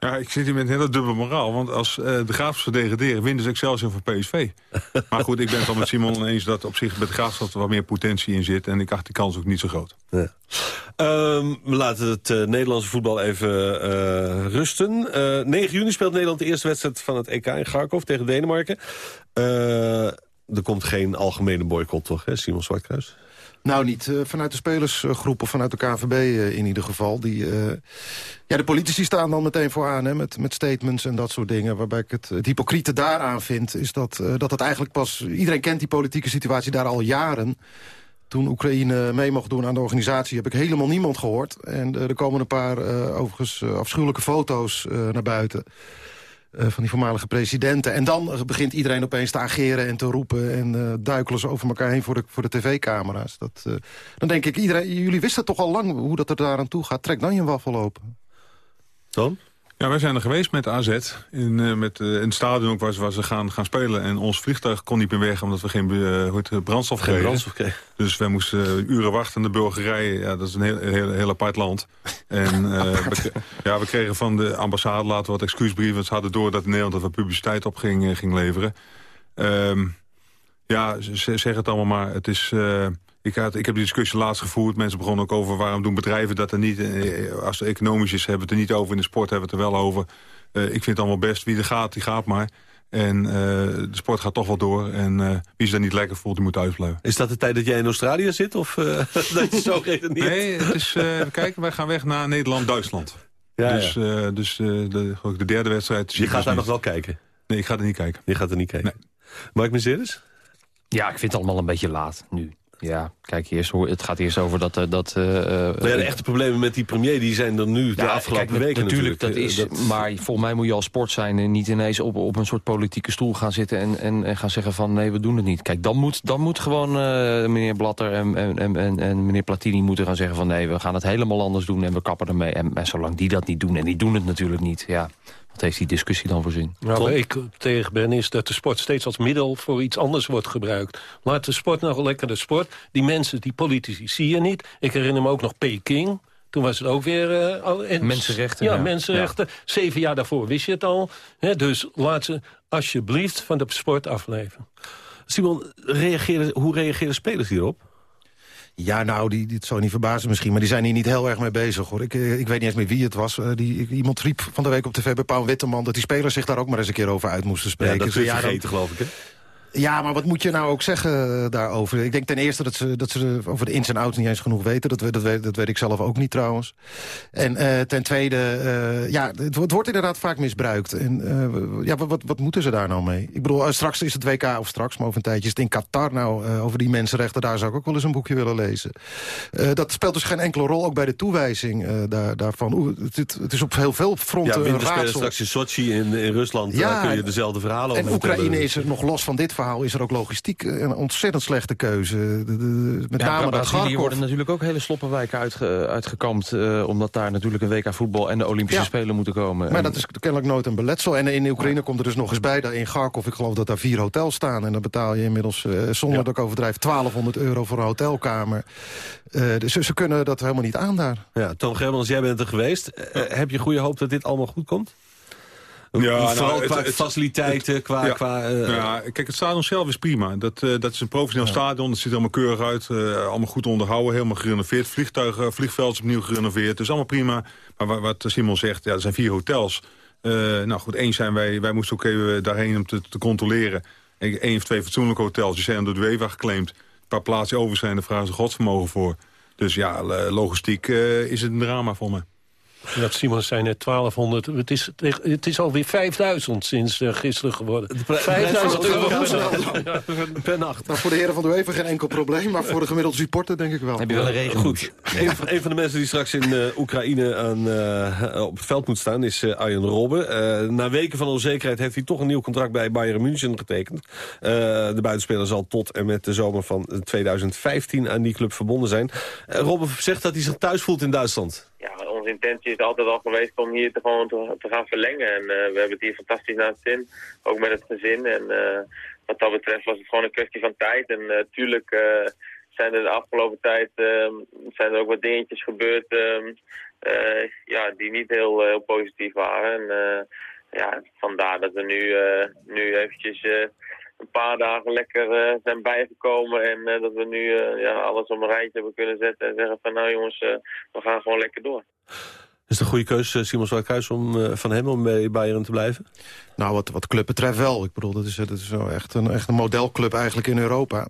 Speaker 12: Ja, ik zit hier met een hele dubbele moraal. Want als eh, de Graafschap degraderen, winnen ze Excelsior van PSV. maar goed, ik ben het al met Simon eens dat op zich bij de Graafschap er wat meer potentie in zit. En ik acht die kans ook niet zo groot.
Speaker 11: Ja. Ehm, we laten het eh, Nederlandse voetbal even eh, rusten. Eh 9 juni speelt Nederland de eerste wedstrijd van het EK in Garkov tegen Denemarken. Eh, er komt geen algemene boycott, toch, hè, Simon Zwartkruis?
Speaker 13: Nou, niet eh, vanuit de spelersgroep of vanuit de KNVB eh, in ieder geval. Die, eh, ja, de politici staan dan meteen vooraan hè, met, met statements en dat soort dingen. Waarbij ik het, hypocriete daaraan vind... is dat, eh, dat het eigenlijk pas... Iedereen kent die politieke situatie daar al jaren. Toen Oekraïne mee mocht doen aan de organisatie... heb ik helemaal niemand gehoord. En eh, er komen een paar eh, overigens eh, afschuwelijke foto's naar buiten... van die voormalige presidenten. En dan begint iedereen opeens te ageren en te roepen... en eh, duikelen ze over elkaar heen voor de, voor de tv-camera's. Dat, dan denk ik, iedereen, jullie wisten toch al lang hoe dat er daar aan toe gaat. Trek dan je waffel open.
Speaker 11: Toon?
Speaker 12: Ja, wij zijn er geweest met AZ. In, eh, met, in het stadion ook waar ze, waar ze gaan, gaan spelen. En ons vliegtuig kon niet meer weg omdat we geen eh, brandstof
Speaker 11: Geen
Speaker 12: kregen.
Speaker 11: brandstof kregen.
Speaker 12: Dus wij moesten uren wachten in de Bulgarije. Ja, dat is een heel, heel, heel apart land. En we, ja, we kregen van de ambassade later wat excuusbrieven. Ze hadden door dat Nederland er wat publiciteit op ging, ging leveren. Ehm, ja, ze- ze- zeg het allemaal maar. Het is... eh, ik, had, ik heb die discussie laatst gevoerd. Mensen begonnen ook over waarom doen bedrijven dat er niet... eh, als het economisch is, hebben we het er niet over. In de sport hebben we het er wel over. Eh, ik vind het allemaal best. Wie er gaat, die gaat maar. En eh, de sport gaat toch wel door. En eh, wie zich daar niet lekker voelt, die moet uitblijven.
Speaker 11: Is dat de tijd dat jij in Australië zit? Of eh, dat je zo redeneert?
Speaker 12: Nee, het is, eh, even kijken, wij gaan weg naar Nederland-Duitsland.
Speaker 11: Ja,
Speaker 12: dus eh, dus eh, de, de derde wedstrijd.
Speaker 11: Je
Speaker 12: ik
Speaker 11: gaat
Speaker 12: dus
Speaker 11: daar nog wel kijken?
Speaker 12: Nee, ik ga er niet kijken.
Speaker 11: Je gaat er niet kijken? Mark Mercedes?
Speaker 15: Ja, ik vind het allemaal een beetje laat nu. Ja, kijk, eerst, het gaat eerst over dat... eh, dat eh, eh,
Speaker 11: ja, de echte problemen met die premier die zijn er nu de afgelopen
Speaker 15: kijk,
Speaker 11: weken
Speaker 15: natuurlijk. Dat
Speaker 11: Eh,
Speaker 15: is, Maar volgens mij moet je als sport zijn en niet ineens op, op een soort politieke stoel gaan zitten en, en, en gaan zeggen van nee, we doen het niet. Kijk, dan moet, dan moet gewoon meneer Blatter en, en, en, en, en meneer Platini moeten gaan zeggen van nee, we gaan het helemaal anders doen en we kappen ermee. En, en zolang die dat niet doen, en die doen het natuurlijk niet, ja, wat heeft die discussie dan voor zin?
Speaker 14: Nou, waar ik tegen ben is dat de sport steeds als middel voor iets anders wordt gebruikt. Laat de sport nou lekker de sport. Die mensen, die politici, zie je niet. Ik herinner me ook nog Peking. Toen was het ook weer... eh, al- en-
Speaker 15: Mensenrechten,
Speaker 14: Ja,
Speaker 15: ja.
Speaker 14: mensenrechten. Zeven jaar daarvoor wist je het al. Hè, dus laat ze alsjeblieft van de sport afleven.
Speaker 11: Simon, reageerde, hoe reageren spelers hierop?
Speaker 13: Ja, nou, die, dit zou niet verbazen misschien, maar die zijn hier niet heel erg mee bezig. hoor. Ik, eh, ik weet niet eens meer wie het was. Eh, die, iemand riep van de week op tv bij Paul Witteman... dat die spelers zich daar ook maar eens een keer over uit moesten spreken.
Speaker 11: Ja, dat is vergeten, geloof ik, hè?
Speaker 13: Ja, maar wat moet je nou ook zeggen daarover? Ik denk ten eerste dat ze, dat ze over de ins en outs niet eens genoeg weten. Dat, we- dat, weet, dat weet ik zelf ook niet trouwens. En eh, ten tweede, eh, ja, het, wordt- het wordt inderdaad vaak misbruikt. En eh, ja, wat, wat, moeten ze daar nou mee? Ik bedoel, eh, straks is het WK, of straks, maar over een tijdje is het in Qatar nou eh, over die mensenrechten. Daar zou ik ook wel eens een boekje willen lezen. Eh, dat speelt dus geen enkele rol, ook bij de toewijzing eh, daar, daarvan. Oeh, het, het, is op heel veel fronten
Speaker 11: Ja,
Speaker 13: een raadsel.
Speaker 11: straks in Sochi in, in Rusland.
Speaker 13: Ja,
Speaker 11: daar kun je dezelfde verhalen
Speaker 13: En
Speaker 11: over vertellen.
Speaker 13: Oekraïne is er nog los van dit verhaal... is er ook logistiek een ontzettend slechte keuze. De, met
Speaker 15: Ja,
Speaker 13: name dat Kharkov.
Speaker 15: worden natuurlijk ook hele sloppenwijken uitge, uitgekampt... eh, omdat daar natuurlijk een WK voetbal en de Olympische
Speaker 13: Ja.
Speaker 15: Spelen moeten komen.
Speaker 13: Maar
Speaker 15: En-
Speaker 13: dat is kennelijk nooit een beletsel. En in Oekraïne komt er dus nog eens bij... dat in Kharkov, ik geloof dat daar vier hotels staan... en dan betaal je inmiddels, eh, zonder dat ik overdrijf... 1200 euro voor een hotelkamer. Eh, dus ze, ze kunnen dat helemaal niet aan daar.
Speaker 11: Ja, Toon Germans, jij bent er geweest. Eh, heb je goede hoop dat dit allemaal goed komt?
Speaker 12: Ja,
Speaker 11: Vooral
Speaker 12: nou,
Speaker 11: qua
Speaker 12: het- het-
Speaker 11: faciliteiten, qua...
Speaker 12: Ja.
Speaker 11: qua eh,
Speaker 12: ja, kijk, het stadion zelf is prima. Dat, eh, dat is een professioneel stadion. Het ziet er allemaal keurig uit. eh, allemaal goed onderhouden. Helemaal gerenoveerd. Vliegtuigen, vliegveld is opnieuw gerenoveerd. Dus allemaal prima. Maar wa- wat Simon zegt, ja, er zijn vier hotels. Nou goed, één zijn wij. Wij moesten ook even daarheen om te, te controleren. Eén of twee fatsoenlijke hotels. Die zijn door de UEFA geclaimd. Een paar plaatsen over zijn. Daar vragen ze godsvermogen voor. Dus ja, logistiek is het een drama voor me.
Speaker 14: Dat Simon zei net 1200. Het is, het is alweer 5000 sinds eh, gisteren geworden. 5000 euro per
Speaker 11: per nacht.
Speaker 13: Nou, voor de heren van de UEFA geen enkel probleem... maar voor de gemiddelde supporter denk ik wel.
Speaker 15: Heb je wel een regen?
Speaker 11: Goed. Een, van- een van de mensen die straks in eh, Oekraïne aan, eh, op het veld moet staan is eh, Arjen Robben. Eh, na weken van onzekerheid heeft hij toch een nieuw contract bij Bayern München getekend. Eh, de buitenspeler zal tot en met de zomer van 2015 aan die club verbonden zijn. Robben zegt dat hij zich thuis voelt in Duitsland.
Speaker 20: Ja, onze intentie is altijd al geweest om hier te, te, gaan verlengen. En eh, we hebben het hier fantastisch naar het zin, ook met het gezin. En eh, wat dat betreft was het gewoon een kwestie van tijd. En natuurlijk zijn er de afgelopen tijd ehm, zijn er ook wat dingetjes gebeurd ehm, eh, ja, die niet heel, heel positief waren. En eh, ja, vandaar dat we nu, eh, nu eventjes... een paar dagen lekker eh, zijn bijgekomen en eh, dat we nu eh, ja, alles op een rijtje hebben kunnen zetten en zeggen van nou jongens, eh, we gaan gewoon lekker door.
Speaker 11: Is het een goede keuze, Simon Zwartkruis, om, eh, van hem om bij Bayern te blijven?
Speaker 13: Nou, wat, wat club betreft wel. Ik bedoel, dat is, dat is wel echt, een, echt een modelclub eigenlijk in Europa.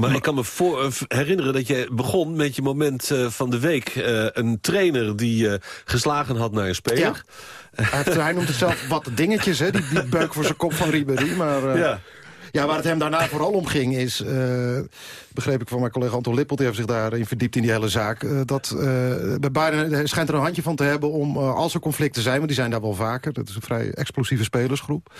Speaker 11: Maar ik kan me voor, herinneren dat je begon met je moment eh, van de week. eh, een trainer die eh, geslagen had naar een speler.
Speaker 13: Hij, heeft- hij noemt het zelf wat dingetjes, hè, die, die beuk voor zijn kop van Ribéry. Maar eh,
Speaker 11: Ja.
Speaker 13: Ja. waar het hem daarna vooral om ging is... eh, begreep ik van mijn collega Anton Lippelt, die heeft zich daarin verdiept in die hele zaak... eh, dat eh, bij Bayern schijnt er een handje van te hebben om, als er conflicten zijn... want die zijn daar wel vaker, dat is een vrij explosieve spelersgroep...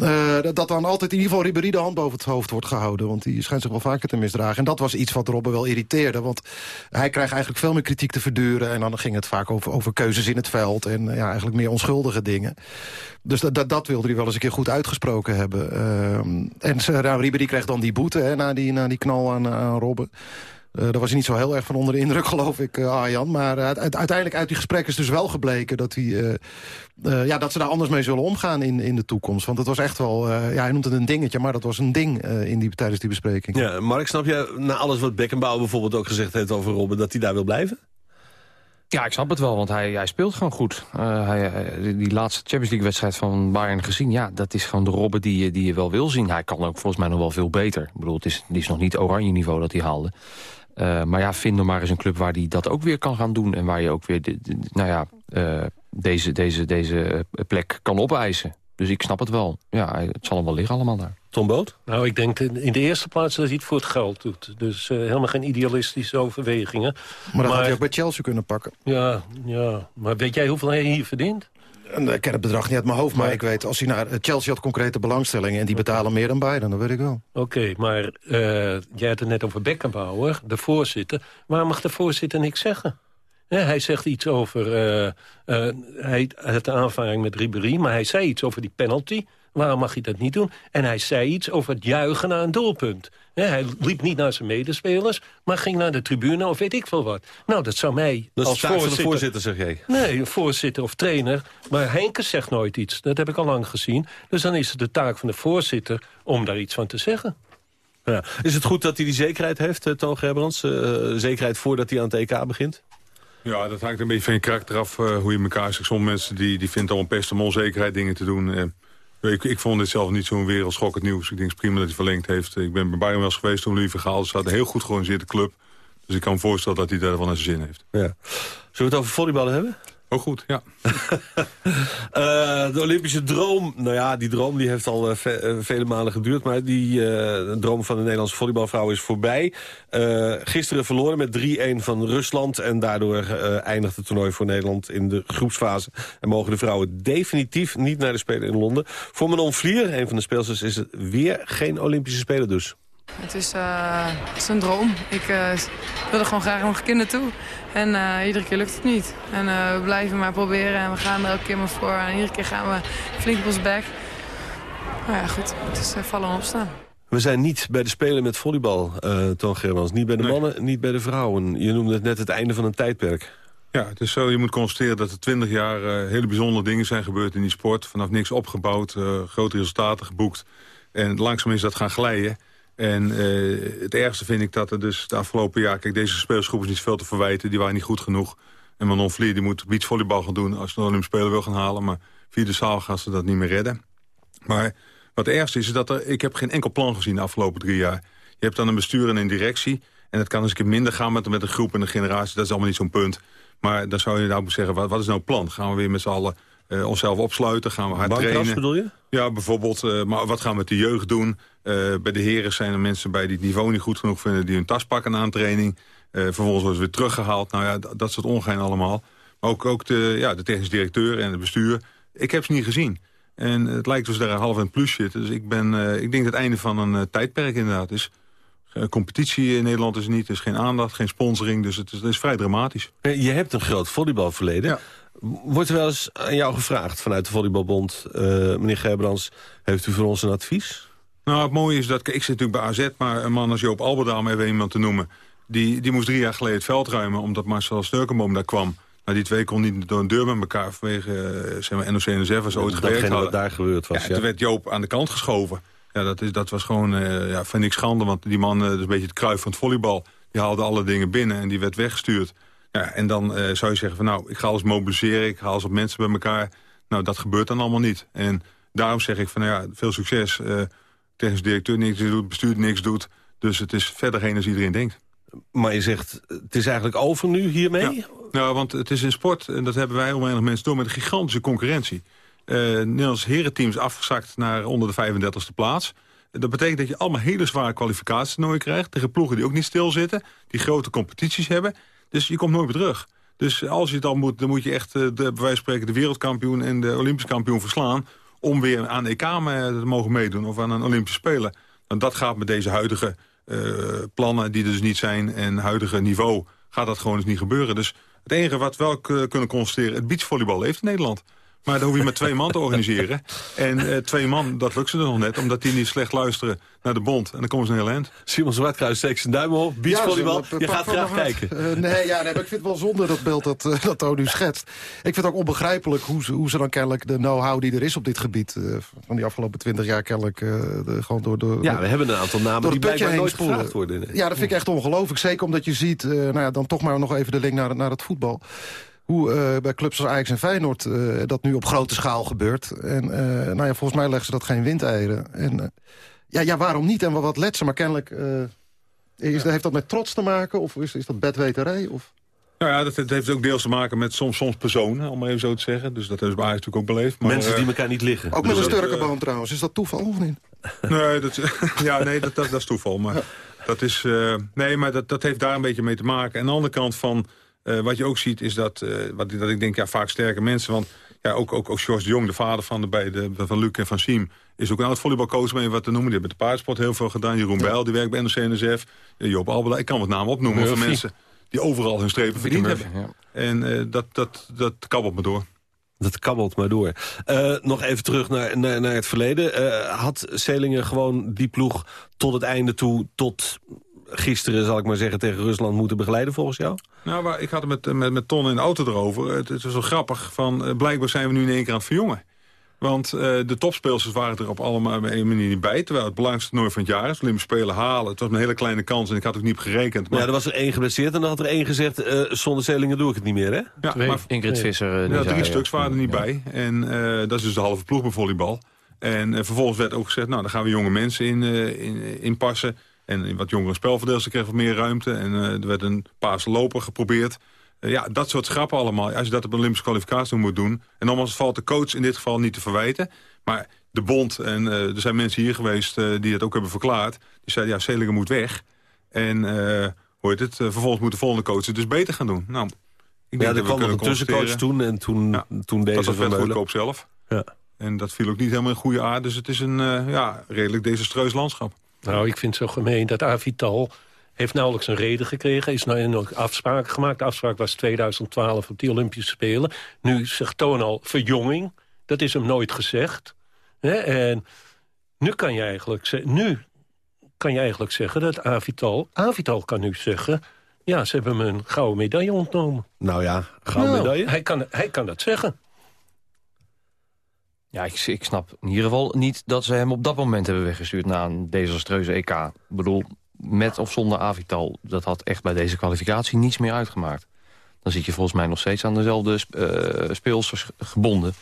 Speaker 13: Eh, dat- dan altijd in ieder geval Ribéry de hand boven het hoofd wordt gehouden. Want die schijnt zich wel vaker te misdragen. En dat was iets wat Robben wel irriteerde. Want hij krijgt eigenlijk veel meer kritiek te verduren. En dan ging het vaak over, keuzes in het veld. En ja, eigenlijk meer onschuldige dingen. Dus dat, dat, dat wilde hij wel eens een keer goed uitgesproken hebben. Ehm, en nou, Ribéry kreeg dan die boete hè, na, die, na die knal aan Robben. Eh, daar was hij niet zo heel erg van onder de indruk, geloof ik, eh, Arjan. Maar eh, uite- uiteindelijk uit die gesprekken is dus wel gebleken... dat, hij, eh, eh, ja, dat ze daar anders mee zullen omgaan in, in de toekomst. Want het was echt wel... eh, ja, hij noemt het een dingetje, maar dat was een ding eh, in die, tijdens die bespreking.
Speaker 11: Ja, Mark, snap je na alles wat Beckenbauer bijvoorbeeld ook gezegd heeft over Robben... dat hij daar wil blijven?
Speaker 15: Ja, ik snap het wel, want hij, hij speelt gewoon goed. Eh, hij, hij- die laatste Champions League-wedstrijd van Bayern gezien... ja, dat is gewoon de Robben die, je- die je wel wil zien. Hij kan ook volgens mij nog wel veel beter. Ik bedoel, het is, het is nog niet oranje niveau dat hij haalde. Eh, maar ja, vind er maar eens een club waar hij dat ook weer kan gaan doen... en waar je ook weer de, de- nou ja, eh, deze, deze, deze plek kan opeisen. Dus ik snap het wel. Ja, het zal hem wel liggen allemaal daar.
Speaker 11: Tom Boot?
Speaker 14: Nou, ik denk in de eerste plaats dat hij het voor het geld doet. Dus eh, helemaal geen idealistische overwegingen.
Speaker 13: Maar dan had hij ook bij Chelsea kunnen pakken.
Speaker 14: Ja, ja, maar weet jij hoeveel hij hier verdient?
Speaker 13: Eh, ik ken het bedrag niet uit mijn hoofd, maar ik weet... als hij naar eh, Chelsea had concrete belangstellingen... en die betalen meer dan Bayern, dan weet ik wel.
Speaker 14: Oké, maar eh, jij had het net over Beckenbauer, de voorzitter. Waarom mag de voorzitter niks zeggen? Hij zegt iets over... hij had de aanvaring met Ribéry, maar hij zei iets over die penalty. Waarom mag hij dat niet doen? En hij zei iets over het juichen naar een doelpunt. Hè, hij liep niet naar zijn medespelers, maar ging naar de tribune of weet ik veel wat. Nou, dat zou mij
Speaker 11: Dat is
Speaker 14: als
Speaker 11: de taak van de voorzitter, zeg jij.
Speaker 14: Nee, voorzitter of trainer. Maar Henkes zegt nooit iets. Dat heb ik al lang gezien. Dus dan is het de taak van de voorzitter om daar iets van te zeggen.
Speaker 11: Ja. Is het goed dat hij die zekerheid heeft, eh, Toon Gerbrands? Eh, zekerheid voordat hij aan het EK begint?
Speaker 12: Ja, dat hangt een beetje van je karakter af, eh, hoe je elkaar zegt. Sommige mensen die, die vinden het al een pest om onzekerheid dingen te doen. Eh, Ik, ik vond dit zelf niet zo'n wereldschokkend nieuws. Ik denk het prima dat hij verlengd heeft. Ik ben bij Bayern wel geweest toen Louis Vergaal. Ze hadden heel goed georganiseerd de club. Dus ik kan me voorstellen dat hij daar wel naar zijn zin heeft.
Speaker 11: Ja. Zullen we het over volleyballen hebben?
Speaker 12: Ook goed, ja.
Speaker 11: Eh, de Olympische droom, nou ja, die droom die heeft al eh, eh, vele maanden geduurd... maar die droom van de Nederlandse volleybalvrouw is voorbij. Gisteren verloren met 3-1 van Rusland... en daardoor eindigt het toernooi voor Nederland in de groepsfase... en mogen de vrouwen definitief niet naar de Spelen in Londen. Voor Manon Vlier, een van de speelsters, is het weer geen Olympische Spelen dus.
Speaker 21: Het is, eh, het is een droom. Ik eh, wil er gewoon graag nog een keer naartoe. En eh, iedere keer lukt het niet. En eh, we blijven maar proberen en we gaan er elke keer maar voor. En iedere keer gaan we flink op ons bek. Nou ja, goed. Het is vallen en opstaan.
Speaker 11: We zijn niet bij de Spelen met volleybal, eh Toon Germans. Niet bij de mannen, niet bij de vrouwen. Je noemde het net het einde van een tijdperk.
Speaker 12: Ja, het is zo. Je moet constateren dat er twintig jaar hele bijzondere dingen zijn gebeurd in die sport. Vanaf niks opgebouwd, eh, grote resultaten geboekt. En langzaam is dat gaan glijden. En eh, het ergste vind ik dat er dus de afgelopen jaar... Kijk, deze spelersgroep is niet veel te verwijten. Die waren niet goed genoeg. En Manon Vlier die moet beachvolleybal gaan doen... als ze de Olympische Spelen wil gaan halen. Maar via de zaal gaan ze dat niet meer redden. Maar wat ergste is, is dat er, ik heb geen enkel plan gezien de afgelopen drie jaar. Je hebt dan een bestuur en een directie. En het kan eens een keer minder gaan met, met een groep en een generatie. Dat is allemaal niet zo'n punt. Maar dan zou je nou moeten zeggen, wat, wat is nou het plan? Gaan we weer met z'n allen eh, onszelf opsluiten? Gaan we hard
Speaker 11: Bankras
Speaker 12: trainen?
Speaker 11: bedoel je?
Speaker 12: Ja, bijvoorbeeld. eh, maar wat gaan we met de jeugd doen? Eh, bij de heren zijn er mensen bij die het niveau niet goed genoeg vinden... die hun tas pakken aan training. Eh, vervolgens worden ze weer teruggehaald. Nou ja, dat, soort ongein allemaal. Maar ook, ook de, ja, de technisch directeur en het bestuur. Ik heb ze niet gezien. En het lijkt dus daar een half in plus zitten. Dus ik, ben, ik denk dat het einde van een tijdperk inderdaad is. Eh, competitie in Nederland is er niet. Er is geen aandacht, geen sponsoring. Dus het is, het is vrij dramatisch.
Speaker 11: Eh, Je hebt een groot volleybalverleden. Wordt er wel eens aan jou gevraagd vanuit de Volleybalbond... eh, meneer Gerbrands, heeft u voor ons een advies?
Speaker 12: Nou, het mooie is dat... Ik zit natuurlijk bij AZ, maar een man als Joop Albeda... om even iemand te noemen... Die, die moest drie jaar geleden het veld ruimen... omdat Marcel Sturkenboom daar kwam. Nou, die twee kon niet door een deur met elkaar... vanwege eh, zeg maar, NOC en NSF als ooit gewerkt
Speaker 11: wat
Speaker 12: hadden.
Speaker 11: daar gebeurd was,
Speaker 12: Ja,
Speaker 11: ja.
Speaker 12: Toen werd Joop aan de kant geschoven. Ja, dat, is, dat was gewoon, eh, ja, vind ik schande. Want die man, eh, dat is een beetje het kruif van het volleybal... die haalde alle dingen binnen en die werd weggestuurd. Ja, en dan eh, zou je zeggen van nou, ik ga alles mobiliseren... ik ga alles op mensen bij elkaar. Nou, dat gebeurt dan allemaal niet. En daarom zeg ik van nou ja, veel succes. technisch directeur niks doet, bestuur niks doet. Dus het is verder geen als iedereen denkt.
Speaker 11: Maar je zegt, het is eigenlijk over nu hiermee?
Speaker 12: Ja. Nou, want het is een sport, en dat hebben wij heel weinig mensen door... met een gigantische concurrentie. Eh Nederlands herenteam is afgezakt naar onder de 35e plaats. Dat betekent dat je allemaal hele zware kwalificatietoernooien krijgt... tegen ploegen die ook niet stilzitten, die grote competities hebben. Dus je komt nooit meer terug. Dus als je het dan moet, dan moet je echt, eh, de, bij wijze van spreken... de wereldkampioen en de olympisch kampioen verslaan... om weer aan EK me- te mogen meedoen of aan een Olympische Spelen. En dat gaat met deze huidige eh, plannen, die er dus niet zijn... en huidige niveau, gaat dat gewoon eens niet gebeuren. Dus het enige wat we wel kunnen constateren... het beachvolleybal heeft in Nederland. Maar dan hoef je met twee man te organiseren. En eh, twee man, dat lukt ze er nog net... omdat die niet slecht luisteren naar de bond. En dan komen ze een heel eind.
Speaker 11: Simon Zwartkruis steekt zijn duim op. Beachvolleybal,
Speaker 13: Ja,
Speaker 11: je gaat graag kijken.
Speaker 13: Eh, nee, ja, nee, maar ik vind het wel zonde dat beeld dat, eh, dat Toon nu schetst. Ik vind het ook onbegrijpelijk hoe ze, hoe ze dan kennelijk de know-how die er is op dit gebied... eh, van die afgelopen twintig jaar kennelijk eh, de, gewoon door... door
Speaker 11: Ja, we hebben een aantal namen die blijkbaar nooit
Speaker 13: spoelen.
Speaker 11: gevraagd worden.
Speaker 13: Ja, dat vind ik echt ongelooflijk. Zeker omdat je ziet, eh, nou ja, dan toch maar nog even de link naar, naar het voetbal. Hoe eh, bij clubs als Ajax en Feyenoord eh, dat nu op grote schaal gebeurt. En eh, nou ja, volgens mij leggen ze dat geen windeieren. En ja, ja, waarom niet? En wat, wat let ze? Maar kennelijk, is, heeft dat met trots te maken? Of is, is dat bedweterij? Of...
Speaker 12: Nou ja, dat, heeft ook deels te maken met soms, soms personen, om maar even zo te zeggen. Dus dat hebben ze bij Ajax natuurlijk ook beleefd. Maar,
Speaker 11: Mensen die elkaar niet liggen.
Speaker 13: Ook met
Speaker 12: Dus
Speaker 13: een
Speaker 12: dat,
Speaker 13: Sturkenboom trouwens. Is dat toeval of niet?
Speaker 12: Nee, dat, ja, nee dat, dat, dat is toeval. Maar dat is, eh, nee, maar dat, dat heeft daar een beetje mee te maken. En aan de andere kant van, eh, wat je ook ziet, is dat, eh, wat, dat ik denk, ja, vaak sterke mensen. Want ja, ook, ook, ook George de Jong, de vader van, de beide, van Luc en van Siem... is ook een oud volleybalcoach, om even wat te noemen. Die hebben met de paardsport heel veel gedaan. Jeroen Bijl, die werkt bij NOC-NSF. Eh, Joop Albela, ik kan wat namen opnoemen van mensen... die overal hun strepen verdiend
Speaker 15: Murphy,
Speaker 12: hebben. En dat, dat, dat kabbelt me door.
Speaker 11: Dat kabbelt maar door. Nog even terug naar, naar, naar het verleden. Had Selingen gewoon die ploeg tot het einde toe... tot gisteren, zal ik maar zeggen, tegen Rusland moeten begeleiden volgens jou?
Speaker 12: Nou, maar ik had het met, met, met Ton in de auto erover. Het, het is wel grappig. Van, eh, blijkbaar zijn we nu in één keer aan het verjongen. Want eh, de topspeelsters waren er op allemaal op een manier niet bij. Terwijl het belangrijkste toernooi van het jaar is. Olympische Spelen halen. Het was een hele kleine kans en ik had ook niet op gerekend. Maar
Speaker 11: Ja, er was er één geblesseerd en dan had er één gezegd... eh, zonder Selingen doe ik het niet meer, hè?
Speaker 12: Ja,
Speaker 15: Twee.
Speaker 12: maar-
Speaker 15: Ingrid Visser.
Speaker 12: ja, drie stuks waren er niet bij. En eh, dat is dus de halve ploeg bij volleybal. En vervolgens werd ook gezegd, nou, daar gaan we jonge mensen in, uh, in, in passen. En wat jongere spelverdeelsters kregen wat meer ruimte. En uh, er werd een paarse loper geprobeerd. ja, dat soort schrappen allemaal. Als je dat op een Olympische kwalificatie moet doen. En nogmaals valt de coach in dit geval niet te verwijten. Maar de bond, en er zijn mensen hier geweest die het ook hebben verklaard. Die zeiden, ja, Selinger moet weg. En hoe heet het, vervolgens moet de volgende coach het dus beter gaan doen. Nou,
Speaker 11: ik denk ja, er kwam nog een tussencoach toen en toen, ja, toen deze
Speaker 12: dat was Van zelf.
Speaker 11: Ja.
Speaker 12: En dat viel ook niet helemaal in goede aard. Dus het is een uh, ja, redelijk desastreus landschap.
Speaker 14: Nou, ik vind het zo gemeen dat Avital heeft nauwelijks een reden gekregen. Is nou nog afspraken gemaakt. De afspraak was 2012 op die Olympische Spelen. Nu zegt Toon al verjonging. Dat is hem nooit gezegd. En nu kan je eigenlijk, nu kan je eigenlijk zeggen dat Avital... Avital kan nu zeggen... Ja, ze hebben me een gouden medaille ontnomen.
Speaker 11: Nou ja, gouden nou, medaille?
Speaker 14: Hij kan, hij kan dat zeggen.
Speaker 15: Ja, ik, ik, snap in ieder geval niet dat ze hem op dat moment hebben weggestuurd... na een desastreuze EK. Ik bedoel, met of zonder Avital... dat had echt bij deze kwalificatie niets meer uitgemaakt. Dan zit je volgens mij nog steeds aan dezelfde uh, speelsters gebonden.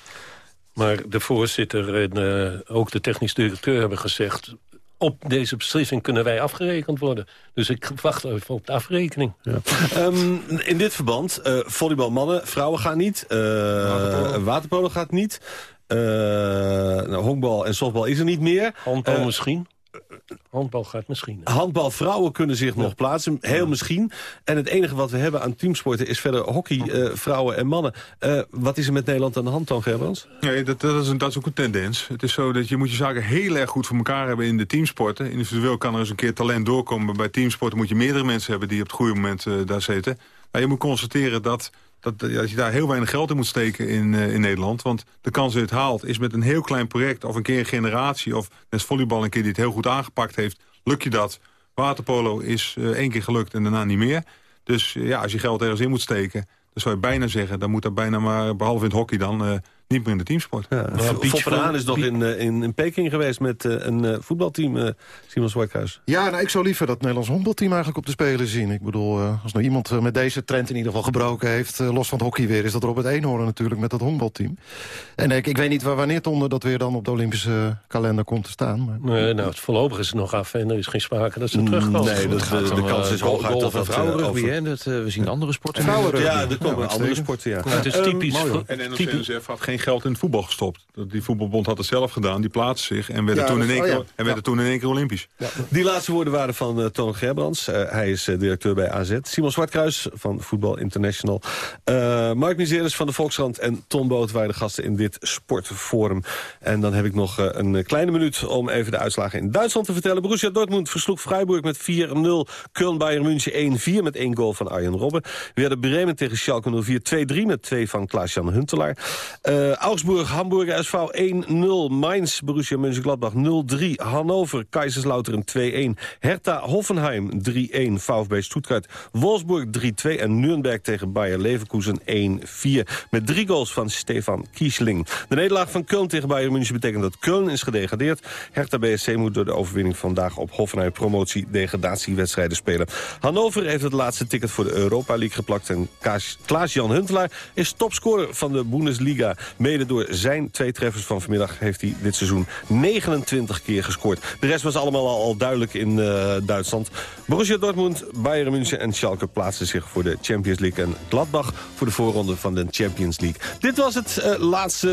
Speaker 14: Maar de voorzitter en uh, ook de technisch directeur hebben gezegd op deze beslissing kunnen wij afgerekend worden. Dus ik wacht even op de afrekening. Ja.
Speaker 11: um, in dit verband, uh, volleybal mannen, vrouwen gaan niet. Uh, waterpolo. waterpolo gaat niet. Uh, nou, honkbal en softbal is er niet meer.
Speaker 14: Handbal misschien. Handbal gaat misschien.
Speaker 11: Handbal vrouwen kunnen zich nog plaatsen, heel misschien. En het enige wat we hebben aan teamsporten is verder hockey, uh, vrouwen en mannen. Uh, wat is er met Nederland aan de hand, Toon Gerbrands?
Speaker 12: Nee, dat, dat, is een, dat is ook een tendens. Het is zo dat je moet je zaken heel erg goed voor elkaar hebben in de teamsporten. Individueel kan er eens een keer talent doorkomen. Maar bij teamsporten moet je meerdere mensen hebben die op het goede moment uh, daar zitten. Maar je moet constateren dat dat, dat je daar heel weinig geld in moet steken in, uh, in Nederland. Want de kans dat je het haalt is met een heel klein project... of een keer een generatie, of net volleybal een keer die het heel goed aangepakt heeft... lukt je dat. Waterpolo is uh, één keer gelukt en daarna niet meer. Dus uh, ja, als je geld ergens in moet steken... dan zou je bijna zeggen, dan moet dat bijna maar... behalve in het hockey dan niet meer in de teamsport. Ja,
Speaker 11: ja, is nog in, eh, in, in Peking geweest met uh, een uh, voetbalteam, uh, Simon Zwartkruis.
Speaker 13: Ja, nou, ik zou liever dat Nederlands honkbalteam eigenlijk op de Spelen zien. Ik bedoel, als nou iemand met deze trend in ieder geval gebroken heeft... los van het hockey weer, is dat Robert Eenhoorn natuurlijk met dat honkbalteam. En ik, ik weet niet wanneer Tonde dat weer dan op de Olympische kalender komt te staan.
Speaker 14: Maar... Nee, nou, het voorlopig is het nog af en er is geen sprake dat ze mm, terugkomen.
Speaker 11: Nee, dat, de, de, kans is hoog uit dat
Speaker 15: vrouwenrugby, dat we zien andere sporten.
Speaker 11: Ja, er komen andere sporten, ja.
Speaker 14: Het is typisch.
Speaker 12: En had geen geld in het voetbal gestopt. Die voetbalbond had het zelf gedaan, die plaatste zich en werden, toen, in één keer, oh en werden toen in één keer Olympisch.
Speaker 11: Die laatste woorden waren van uh, Toon Gerbrands. Uh, hij is uh, directeur bij AZ. Simon Zwartkruis van Voetbal International. Mark Miseris van de Volkskrant en Tom Boot waren de gasten in dit sportforum. En dan heb ik nog een kleine minuut om even de uitslagen in Duitsland te vertellen. Borussia Dortmund versloeg Freiburg met 4-0. Köln Bayern München 1-4 met één goal van Arjen Robben. We hadden Bremen tegen Schalke 04 2-3 met twee van Klaas-Jan Huntelaar. Augsburg Hamburg SV 1-0. Mainz, Borussia Mönchengladbach 0-3. Hannover, Kaiserslautern 2-1. Hertha, Hoffenheim 3-1. VfB Stuttgart, Wolfsburg 3-2. En Nürnberg tegen Bayer Leverkusen 1-4. Met drie goals van Stefan Kiesling. De nederlaag van Köln tegen Bayern München betekent dat Köln is gedegradeerd. Hertha BSC moet door de overwinning vandaag op Hoffenheim promotie-degradatiewedstrijden spelen. Hannover heeft het laatste ticket voor de Europa League geplakt. En Klaas-Jan Huntelaar is topscorer van de Bundesliga. Mede door zijn twee treffers van vanmiddag heeft hij dit seizoen 29 keer gescoord. De rest was allemaal al, duidelijk in uh, Duitsland. Borussia Dortmund, Bayern München en Schalke plaatsen zich voor de Champions League. En Gladbach voor de voorronde van de Champions League. Dit was het uh, laatste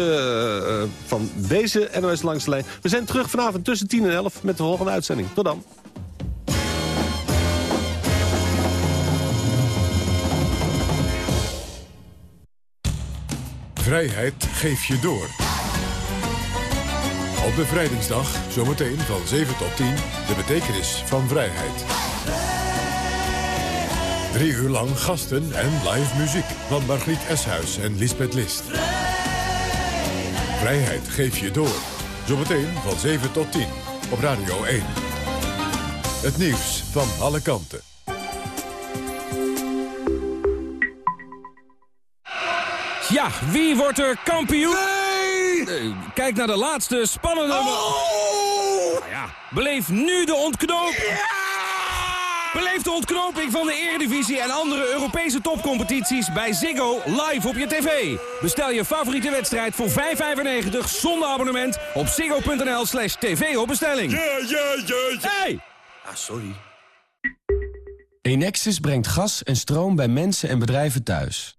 Speaker 11: uh, van deze NOS Langs de Lijn. We zijn terug vanavond tussen 10 en 11 met de volgende uitzending. Tot dan.
Speaker 22: Vrijheid geef je door. Op bevrijdingsdag, zometeen van 7 tot 10, de betekenis van vrijheid. Drie uur lang gasten en live muziek van Margriet Eshuis en Lisbeth List. Vrijheid geef je door. Zometeen van 7 tot 10 op Radio 1. Het nieuws van alle kanten.
Speaker 8: Ja, wie wordt er kampioen? Nee! Kijk naar de laatste spannende...
Speaker 23: Oh!
Speaker 8: Nou ja, beleef nu de ontknoping.
Speaker 23: Ja!
Speaker 8: Beleef de ontknoping van de Eredivisie en andere Europese topcompetities bij Ziggo live op je tv. Bestel je favoriete wedstrijd voor 5,95 zonder abonnement op ziggo.nl slash tv op bestelling. Hey!
Speaker 24: Ah, sorry. Enexis brengt gas en stroom bij mensen en bedrijven thuis.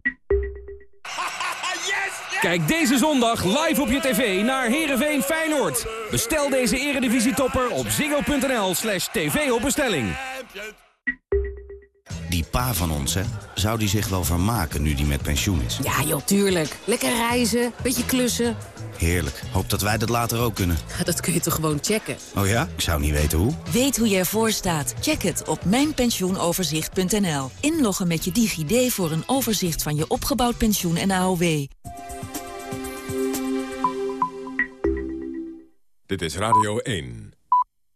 Speaker 8: Kijk deze zondag live op je tv naar Heerenveen Feyenoord. Bestel deze eredivisietopper op ziggo.nl slash tv op bestelling.
Speaker 25: Die pa van ons, hè, zou die zich wel vermaken nu die met pensioen is?
Speaker 26: Ja, joh, tuurlijk. Lekker reizen, beetje klussen.
Speaker 25: Heerlijk. Hoop dat wij dat later ook kunnen.
Speaker 26: Dat kun je toch gewoon checken?
Speaker 25: Oh ja? Ik zou niet weten hoe.
Speaker 10: Weet hoe je ervoor staat? Check het op mijnpensioenoverzicht.nl. Inloggen met je DigiD voor een overzicht van je opgebouwd pensioen en AOW.
Speaker 22: Dit is Radio 1.